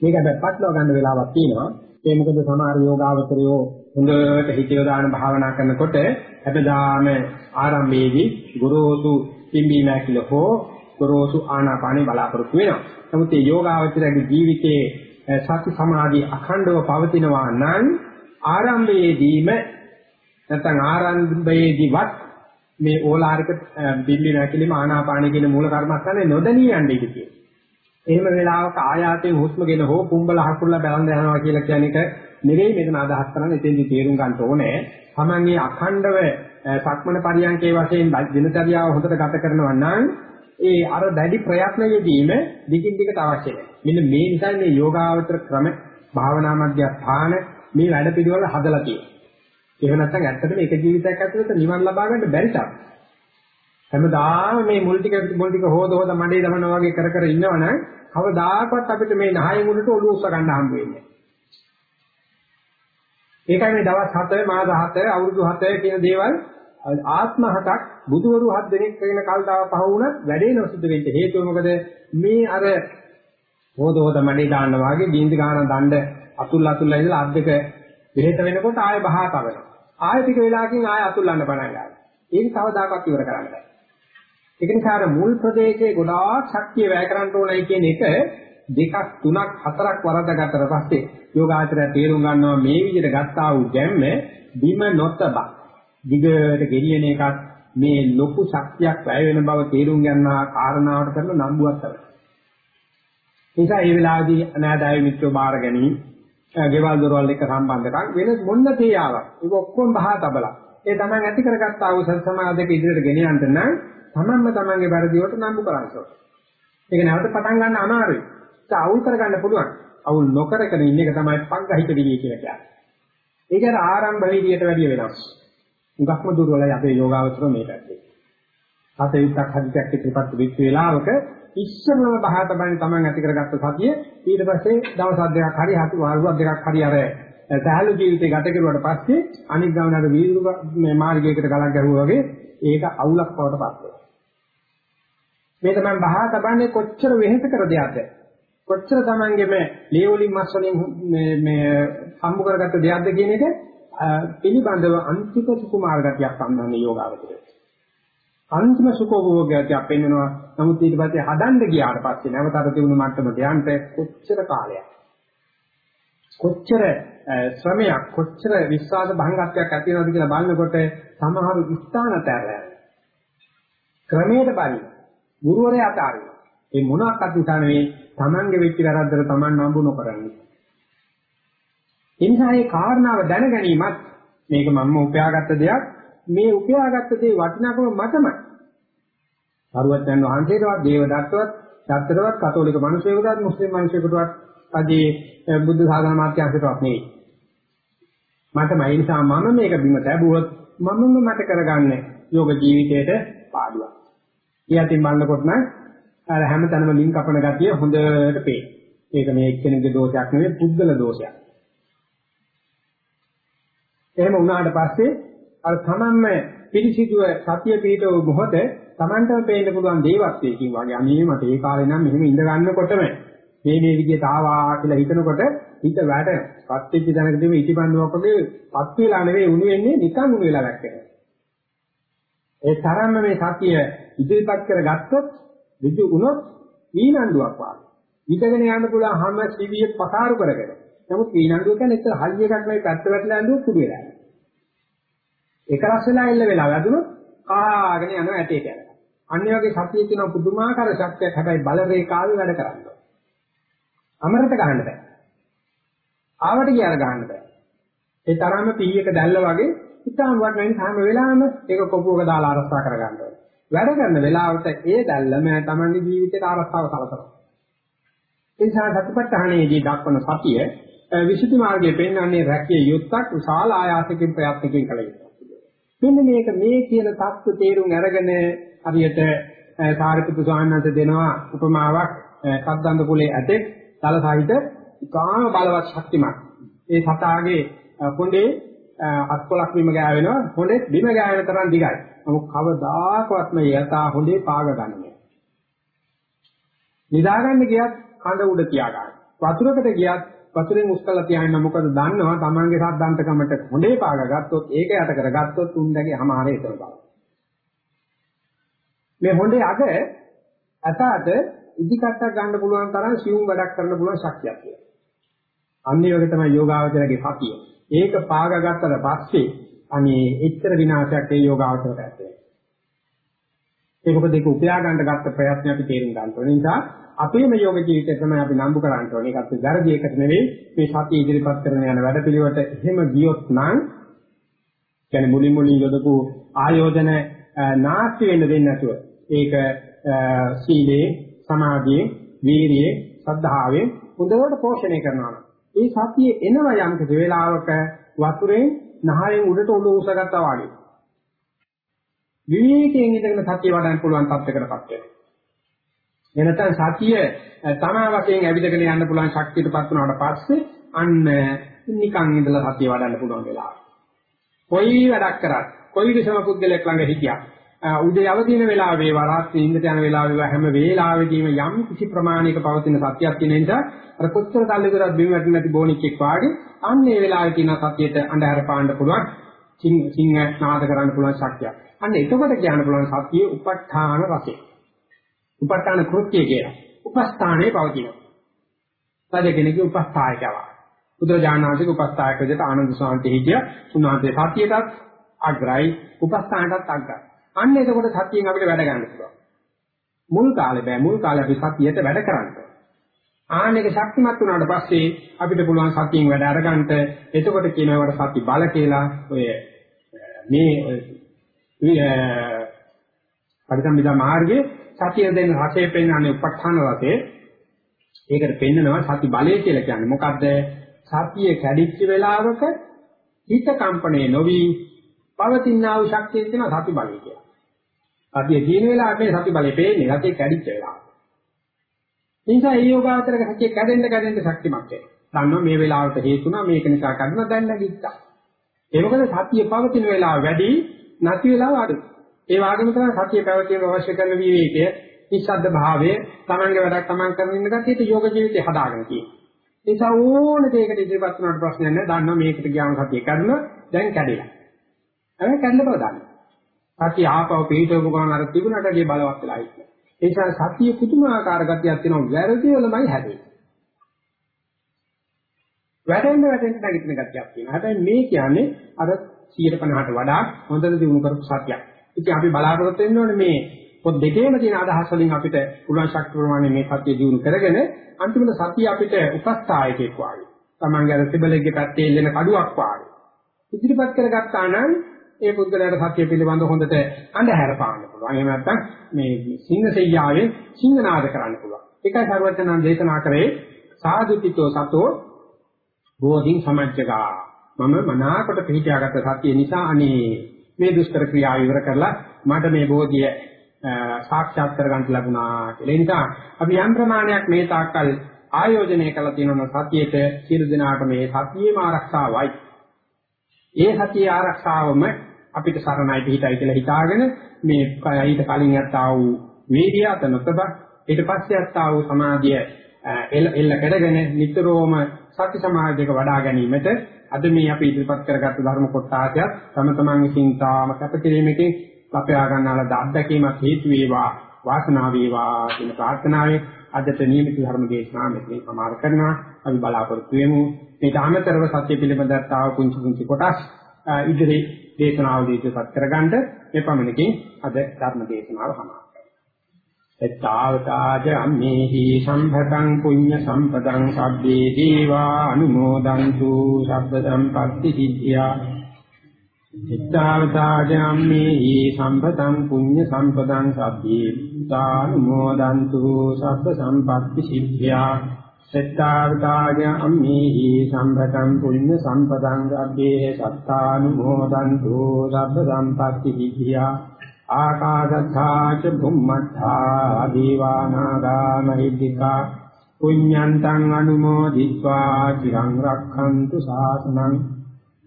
මේක හැබැයි පටලවා ගන්න වෙලාවක් තියෙනවා. ඒ මොකද සමහර යෝගාවචරයෝ හොඳට හිත යොදාන භාවනා කරනකොට හැබදාම ආරම්භයේදී ගුරුසු පිම්බීම ඇකිල හෝ ගුරුසු ආනාපානේ බලාපොරොත්තු වෙනවා. නමුත් මේ යෝගාවචරයේ ජීවිතයේ සති සමාධි අඛණ්ඩව පවතිනවා නම් ආරම්භයේදීම නැත්නම් ආරම්භයේදීවත් මේ ඕලාරික පිම්බීම ඇකිලිම ආනාපානේ කියන මූල කර්මස්ථානේ නොදණී යන්නේ ඉතියි. එහෙම වෙලාවක ආයාතයෙන් හුස්මගෙන හෝ කුඹල හකුල්ලා බලන් යනවා කියලා කියන එක නෙවෙයි මෙතන අදහස් කරන්නේ එතෙන්දි තේරුම් ගන්න ඕනේ. තමන්ගේ අඛණ්ඩව සක්මන පරියන්කේ වශයෙන් දිනචර්යාව හොඳට ගත කරනවා නම් ඒ අර දැඩි ප්‍රයත්නයේදීම දිගින් දිගට අවශ්‍ය නැහැ. මෙන්න මේ නිසා මේ යෝගාවචර ක්‍රම භාවනා මධ්‍යස්ථාන මේ වැඩ පිළිවෙල හදලා තියෙනවා. එහෙම නැත්නම් ඇත්තටම එක ජීවිතයක් ඇතුළත නිවන් ලබා ගන්න බැරි තරම්. හැමදාම මේ මුල් ටික මුල් ටික හොද හොද මඩේ දමනවා වගේ කර කර ඉන්නවනම් කවදාකවත් අපිට මේ නහය මුලට ඔලුව උස්ස ගන්න හම්බ වෙන්නේ ඒකයි මේ දවස් 7 මාස 7 අවුරුදු 7 කියන දේවල් ආත්ම හතක් බුදුවරු හත් දෙනෙක් කියන කල්තාව පහ වුණත් වැඩේ නොසිද්ධ වෙන්න හේතුව මොකද? මේ අර හොද හොද මඩේ දාන්න වාගේ බින්දි ගන්න දණ්ඩ අතුල් අතුල්ලා ඉඳලා අත් දෙක වෙහෙත වෙනකොට ආය බහා තවනවා ආය ටික වෙලාවකින් ආය අතුල්ලන්න පටන් ගන්නවා. ඒක කවදාකවත් ඉවර කරන්න බෑ. ඒක නිසා අර මුල් ප්‍රදේශයේ ගොඩාක් ශක්තිය වැය කරන්න ඕනයි කියන එක දෙකක් තුනක් හතරක් වරද්දාගත්තට පස්සේ යෝගාචරය තේරුම් ගන්නවා මේ විදිහට ගත්තා වූ ගැම්ම බිම නොතබ දිගට ගෙනියන එකත් මේ ලොකු ශක්තියක් වැය වෙන බව තේරුම් ගන්නා කාරණාවට කරන නම්බුවක් තමයි. නිසා මේ වෙලාවේදී අනාදාය මිත්‍රෝ බාර ගැනීම, ගෙවල් දොරවල් එක්ක සම්බන්ධකම් වෙන මොන්න තියාවක්. ඒක ඔක්කොම බහා තබලා. ඒ තමන් ඇති කරගත්තා වූ සත් සමාධියක ඉදිරියට ගෙන යන්න නම් තමන්ම තමන්ගේ වැරදි වලට නම්බු කරන්න ඕනේ. ඒක නැවත පටන් ගන්න අමාරුයි. ඒක අවුල් කරගන්න පුළුවන්. අවුල් නොකරගෙන ඉන්න එක තමයි පග්ගහිත විදිය කියලා කියන්නේ. ඒක අර ආරම්භ විදියට වැඩිය වෙනස්. උගක්ම දුර්වලයි අපේ යෝගාවචර මේ පැත්තේ. හතෙවිතක් හදිසියක් ඉතිපත් වෙච්ච වෙලාවක ඉස්සරම බහා තමයි Taman ඇති කරගත්ත සතිය ඊට පස්සේ දවස් දෙකක් හරි හතු වාරුවක් දෙකක් හරි අර සහලු ජීවිතේ ගත කරුවාට පස්සේ අනිත් ගමනට වීදුරු මේ මාර්ගයකට ගලක් ගැහුවා වගේ ඒක අවුලක් බවට පත් වෙනවා. මේ තමයි බහා තබන්නේ කොච්චර වෙහෙස කර දෙයක්ද කොච්චර Tamange මේ ලේවලින් මස් වලින් මේ මේ සම්බු කරගත්ත දෙයක්ද කියන එක පිළිබඳව අන්තිම සුකුමාර ගතියක් සම්බන්ධ යෝගාවචරය. අන්තිම සුඛෝභෝගයක් පෙන්වනවා. නමුත් ඊට පස්සේ හදන්න ගියාට පස්සේ නැවත අර තිබුණු මට්ටමට යන්න කොච්චර කාලයක් කොච්චර ශ්‍රමයක් කොච්චර විශ්වාස භංගත්වයක් ඇති වෙනවද කියලා බලනකොට සමහර ස්ථානතර ක්‍රමයට බලයි ගුරුවරයා අතාරිනවා. ඒ මොනක්වත් නිසා නෙවෙයි Tamange වෙච්ච වැරද්දට Taman නම්බු නොකරන්නේ. ඒ නිසා මේ කාරණාව දැන ගැනීමත් මේක මම උපයාගත්ත දෙයක් මේ උපයාගත්ත දේ වටිනාකම මතමයි. සරුවත්යන් වහන්සේටවත් දේවදත්තවත් ශාස්ත්‍රවත් කතෝලික මිනිසෙකුටවත් මුස්ලිම් මිනිසෙකුටවත් අදී බුද්ධ සාධන මාත්‍යංශයටවත් නෙවෙයි. මතමයි ඒ නිසා මම මේක බිම තැබුවොත් මමම මට කරගන්නේ යෝග ජීවිතයට පාඩුවක්. ඊයතින් බලනකොට නම් අර හැමතැනම ලින්ක් අපන ගතිය හොඳට පේන. ඒක මේ එක්කෙනෙකුගේ දෝෂයක් නෙවෙයි පුද්ගල දෝෂයක්. එහෙම වුණාට පස්සේ අර තමන්ම පිළිසිදුව සතිය පිටව මොහොත තමන්ටම පේන්න පුළුවන් දේවත්වයකින් වගේ අනේ මට ඒ කාලේ නම් මෙහෙම ඉඳ ගන්නකොටම මේ මේ විදිහට ආවා කියලා හිතනකොට හිත වැඩ පත්වෙච්ච දැනකදී මේ ඉටිපන්දුවක් වගේ පත් වෙලා නෙවෙයි උණු වෙන්නේ නිකන් උණු වෙලා වැක්කෙනවා. ඒ තරම්ම මේ සතිය ඉදිරිපත් කරගත්තොත් විදු උනොත් ඊනන්දුවක් වාගේ. විදගෙන යන්න පුළුවන් හැම සිවිය පකාරු කරගෙන. නමුත් ඊනන්දුව කියන්නේ ඒක හලිය එකක් නෙවෙයි පැත්ත වැටලා ඇඳුව කුඩු වෙලා. ඒක රස් වෙලා එල්ල වෙලා වැදුනොත් කාගෙන යනවා ඇටේට යනවා. අනිත් වගේ සතියේ තියෙන පුදුමාකාර ශක්තියක් හැබැයි බල රේඛාවේ වැඩ කරන්නේ. අමරට ගහන්න බෑ. ආවට ගියාර ගහන්න බෑ. ඒ තරම්ම පීයක දැල්ල වගේ ඉතාම වටවෙන හැම වෙලාවෙම ඒක කොපුවක දාලා ආරක්ෂා කරගන්න ඕනේ. වැඩ කරන වෙලාවට ඒ දැල්ලම තමන්ගේ ජීවිතේට ආරක්ෂාව සලසනවා. ඒ නිසා සතිපට්ඨානයේදී දක්වන සතිය විසුද්ධි මාර්ගයේ පෙන්වන්නේ රැකිය යුත්තක් විශාල ආයාසකින් ප්‍රයත්නකින් කළ යුතුයි. මෙන්න මේක මේ කියන தත්ත්ව තේරුම් අරගෙන හරියට සාරිපුත්තු ස්වාමීන් වහන්සේ දෙනවා උපමාවක් සද්දන්ද කුලේ ඇතෙක් තලසහිත ඉකාම බලවත් ශක්තිමත්. ඒ සතාගේ කොණ්ඩේ අත්කොලක් බිම ගෑවෙනවා හොඳේ බිම ගෑවෙන තරම් දිගයි. නමුත් කවදාකවත් මේ යතා හොඳේ පාග ගන්නෑ. නිදාගන්න ගියත් කඳ උඩ තියාගන්න. වතුරකට ගියත් වතුරෙන් උස්කලා තියාගෙන මොකද දන්නවා Tamange සද්දාන්තකමට හොඳේ පාග ගත්තොත් ඒක යට කරගත්තොත් උන්දගේ හැමාරේ එතන බලන්න. මේ හොඳේ අග අතට ඉදිකටක් ගන්න පුළුවන් තරම් සියුම් වැඩක් කරන්න පුළුවන් ශක්තියක් තියෙනවා. අන්නේ වගේ තමයි යෝගාවචරයේ සතිය. ඒක පාගගත්තට පස්සේ අනේ එච්චර විනාශයක් ඒ යෝගාවචරයට ඇත්තේ. ඒක මොකද ඒක උපයා ගන්න ගත්ත ප්‍රයත්න අපි තේරුම් ගන්න ඕන නිසා අපේම යෝග ජීවිතය තමයි අපි නම්බු කරන්න ඕනේ. ඒකත් වැරදි එකට නෙවෙයි මේ සතිය ඉදිරිපත් කරන යන වැඩපිළිවෙලට එහෙම ගියොත් නම් කියන්නේ මුලින් මුලින් යොදපු ආයෝජන නාස්ති වෙන්න දෙන්නේ නැතුව ඒක සීලේ සමාධියේ වීරියේ සද්ධාවේ හොඳට පෝෂණය කරනවා. ඒ සතිය එනවා යම් කිසි වෙලාවක වතුරේ නහයෙන් උඩට ඔලුව උසගත්තා වගේ. විවේකයෙන් ඉඳගෙන සතිය වඩන්න පුළුවන් තත්යකටපත් වෙනවා. එනතන සතිය තමා වශයෙන් ඇවිදගෙන යන්න පුළුවන් ශක්තියටපත් වුණාට පස්සේ අන්න නිකන් ඉඳලා සතිය වඩන්න පුළුවන් වෙලාව. කොයි වැඩක් කරත් කොයි විසම පුද්ගලයෙක් ළඟ හිටියා උදේ අවදින වෙලාව වේවා රාත්‍රී ඉඳට යන වෙලාව වේවා හැම වෙලාවෙදීම යම් කිසි ප්‍රමාණයක පවතින සත්‍යයක් තියෙන නිසා අර කොච්චර කල් විතරක් බිම වැටෙන්නේ නැති බොනික්ෙක් වාගේ අන්න ඒ වෙලාවේ තියෙන සත්‍යයට අඳුර පාන්න පුළුවන් සිං සිංහ නාද කරන්න පුළුවන් ශක්තියක්. අන්න එතකොට කියන්න පුළුවන් සත්‍යයේ උප ဋ ාණ රසය. උප ဋ ාණ කෘත්‍ය කියලා. උපස්ථානයේ පවතිනවා. සාද කෙනෙකුගේ උපස්ථායකව. බුදුජානනාථගේ උපස්ථායක විදිහට ආනන්ද සාන්ති හිටිය උන්වහන්සේ සතියටත් අග්‍රයි උපස්ථානටත් අග්‍රයි. අන්න එතකොට සතියෙන් අපිට වැඩ ගන්න පුළුවන්. මුල් කාලේ බෑ මුල් කාලේ අපි සතියට වැඩ කරන්න. ආනෙක ශක්තිමත් වුණාට පස්සේ අපිට පුළුවන් සතියෙන් වැඩ අරගන්න. එතකොට කියනවට සති බල කියලා ඔය මේ පරිසම්බිදා මාර්ගයේ සතිය දෙන රසය පෙන්වන්නේ උප ဋ ාණ රසයේ. ඒකට පෙන්නනවා සති බලය කියලා කියන්නේ. මොකද්ද? සතිය කැඩිච්ච වෙලාවක හිත කම්පණය නොවි පවතිනා වූ ශක්තිය කියන සති බලය කියලා. සතිය තියෙන වෙලාවට මේ සති බලය පේන්නේ සතිය කැඩිච්ච වෙලාව. ඒ නිසා ඒ යෝගාවතරක සතිය කැඩෙන්න කැඩෙන්න ශක්තිමත් වෙනවා. දන්නවා මේ වෙලාවට හේතුණා මේක නිසා කඩන දැන් නැගිට්ටා. ඒ මොකද සතිය පවතින වෙලාව වැඩි නැති වෙලාව අඩු. ඒ වගේම තමයි සතිය පැවතීම අවශ්‍ය කරන විවේකය, නිස්සද්ද භාවය, Tamange වැඩක් Taman කරමින් ඉන්න කතියට යෝග ජීවිතය හදාගෙන තියෙනවා. ඒ නිසා ඕන දෙයකට ඉදිරියපත් වුණාට ප්‍රශ්නයක් නැහැ. දන්නවා මේකට ගියාම සතිය කැඩුණා දැන් කැඩෙලා. හැබැයි කැඩෙන්න බව දන්නවා. සතිය ආපව පිටවපු ගමන් අර තිබුණට වැඩිය බලවත් වෙලා ඉන්නේ. ඒ නිසා සතිය පුදුමාකාර ගතියක් තියෙනවා වැරදි වලමයි හැදෙන්නේ. වැටෙන්න වැටෙන්න නැගිටින ගතියක් තියෙනවා. හැබැයි මේ කියන්නේ අර 150ට වඩා හොඳට දිනු කරපු සතියක්. ඉතින් අපි බලාපොරොත්තු වෙන්න ඕනේ මේ පොත් දෙකේම තියෙන අදහස් වලින් අපිට පුළුවන් ශක්ති ප්‍රමාණය මේ සතිය දිනු කරගෙන අන්තිමට සතිය අපිට උපස්ථායකෙක් වාගේ. Taman ගැන තිබලෙගේ පැත්තේ එල්ලෙන කඩුවක් වාගේ. ඉදිරිපත් කරගත්තා නම් ඒ පුද්ගලයාට සත්‍ය පිළිබඳ හොඳට අඳුර පාන්න පුළුවන්. එහෙම නැත්නම් මේ සිංහ සෙයියාවේ සිංහනාද කරන්න පුළුවන්. ඒකයි සර්වඥාන් දේශනා කරේ සාදුතිතෝ සතෝ බෝධින් සමජ්ජගා. මම මනාකොට පිළිපියාගත්ත සත්‍ය නිසා අනේ මේ දුෂ්කර ක්‍රියාව ඉවර කරලා මට මේ බෝධිය සාක්ෂාත් කරගන්න ලැබුණා කියලා. ඒ නිසා අපි යම් ප්‍රමාණයක් මේ තාක්කල් ආයෝජනය කළ තියෙනවා සතියේට සියලු දිනාට මේ සතියේම ආරක්ෂාවයි. ඒ සතියේ ආරක්ෂාවම අපිට සරණයි පිටයි කියලා හිතාගෙන මේ ඊට කලින් යත්තා වූ වීර්යය අතනතබ ඊට පස්සේ යත්තා වූ සමාධිය එල්ල එල්ල කරගෙන නිතරම සති සමාධියක වඩා ගැනීමට අද මේ අපි ඉදිරිපත් කරගත්තු ධර්ම කොටාසයක් තම තමන් විසින් තාම කැපකිරීමකින් ලපයා ගන්නාලා අත්දැකීමක් හේතු වේවා වාසනාව වේවා කියන ප්‍රාර්ථනාවෙන් අදට නියමිත ධර්ම දේශනාව මෙතන සමාර කරනවා. අපි බලාපොරොත්තු වෙමු. මේක අමතරව සත්‍ය පිළිබඳව තාව පුංචි පුංචි කොටස් ඉදිරි දේශනාවලදී ඉදිරිපත් කරගන්න මේ පමණකින් අද ධර්ම දේශනාව සමාප්ත එත්තාවතාජ අම්මේහි සම්භතං පුඤ්ඤ සම්පතං සබ්බේ දීවා අනුමෝදන්තු සබ්බ සම්පත්ති සිද්ධියා. ඉත්තාවතාජාම්මේ ඊ සම්පතං පුඤ්ඤ සම්පතං සබ්බේ සානුමෝදන්තු සබ්බ සම්පත්ති සිද්ධා සත්තාවතාජ අම්මේ ඊ සම්පතං පුඤ්ඤ සම්පතං සබ්බේ සත්තානුමෝදන්තු සබ්බ සම්පත්ති සිද්ධා ආකාශත්තා ච භුම්මත්තා දීවානාගා මහිද්దికා පුඤ්ඤන්තං අනුමෝදිत्वा චිරං රක්ඛන්තු ශාසනං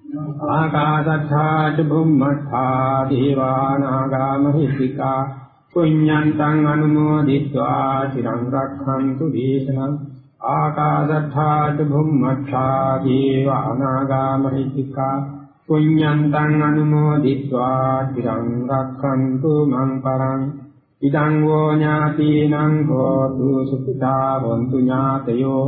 ආකාශත්ථාද බුම්මත්ථා දේවානාගාමහිතිකා පුඤ්ඤන්තං අනුමෝදිत्वा চিරං රක්ඛන්තු දේශනං ආකාශත්ථාද බුම්මත්ථා දේවානාගාමහිතිකා පුඤ්ඤන්තං අනුමෝදිत्वा চিරං රක්ඛන්තු මං පරං ඉදං වෝ ඥාතිනං හෝතු සුඛිතා වന്തു ඥාතයෝ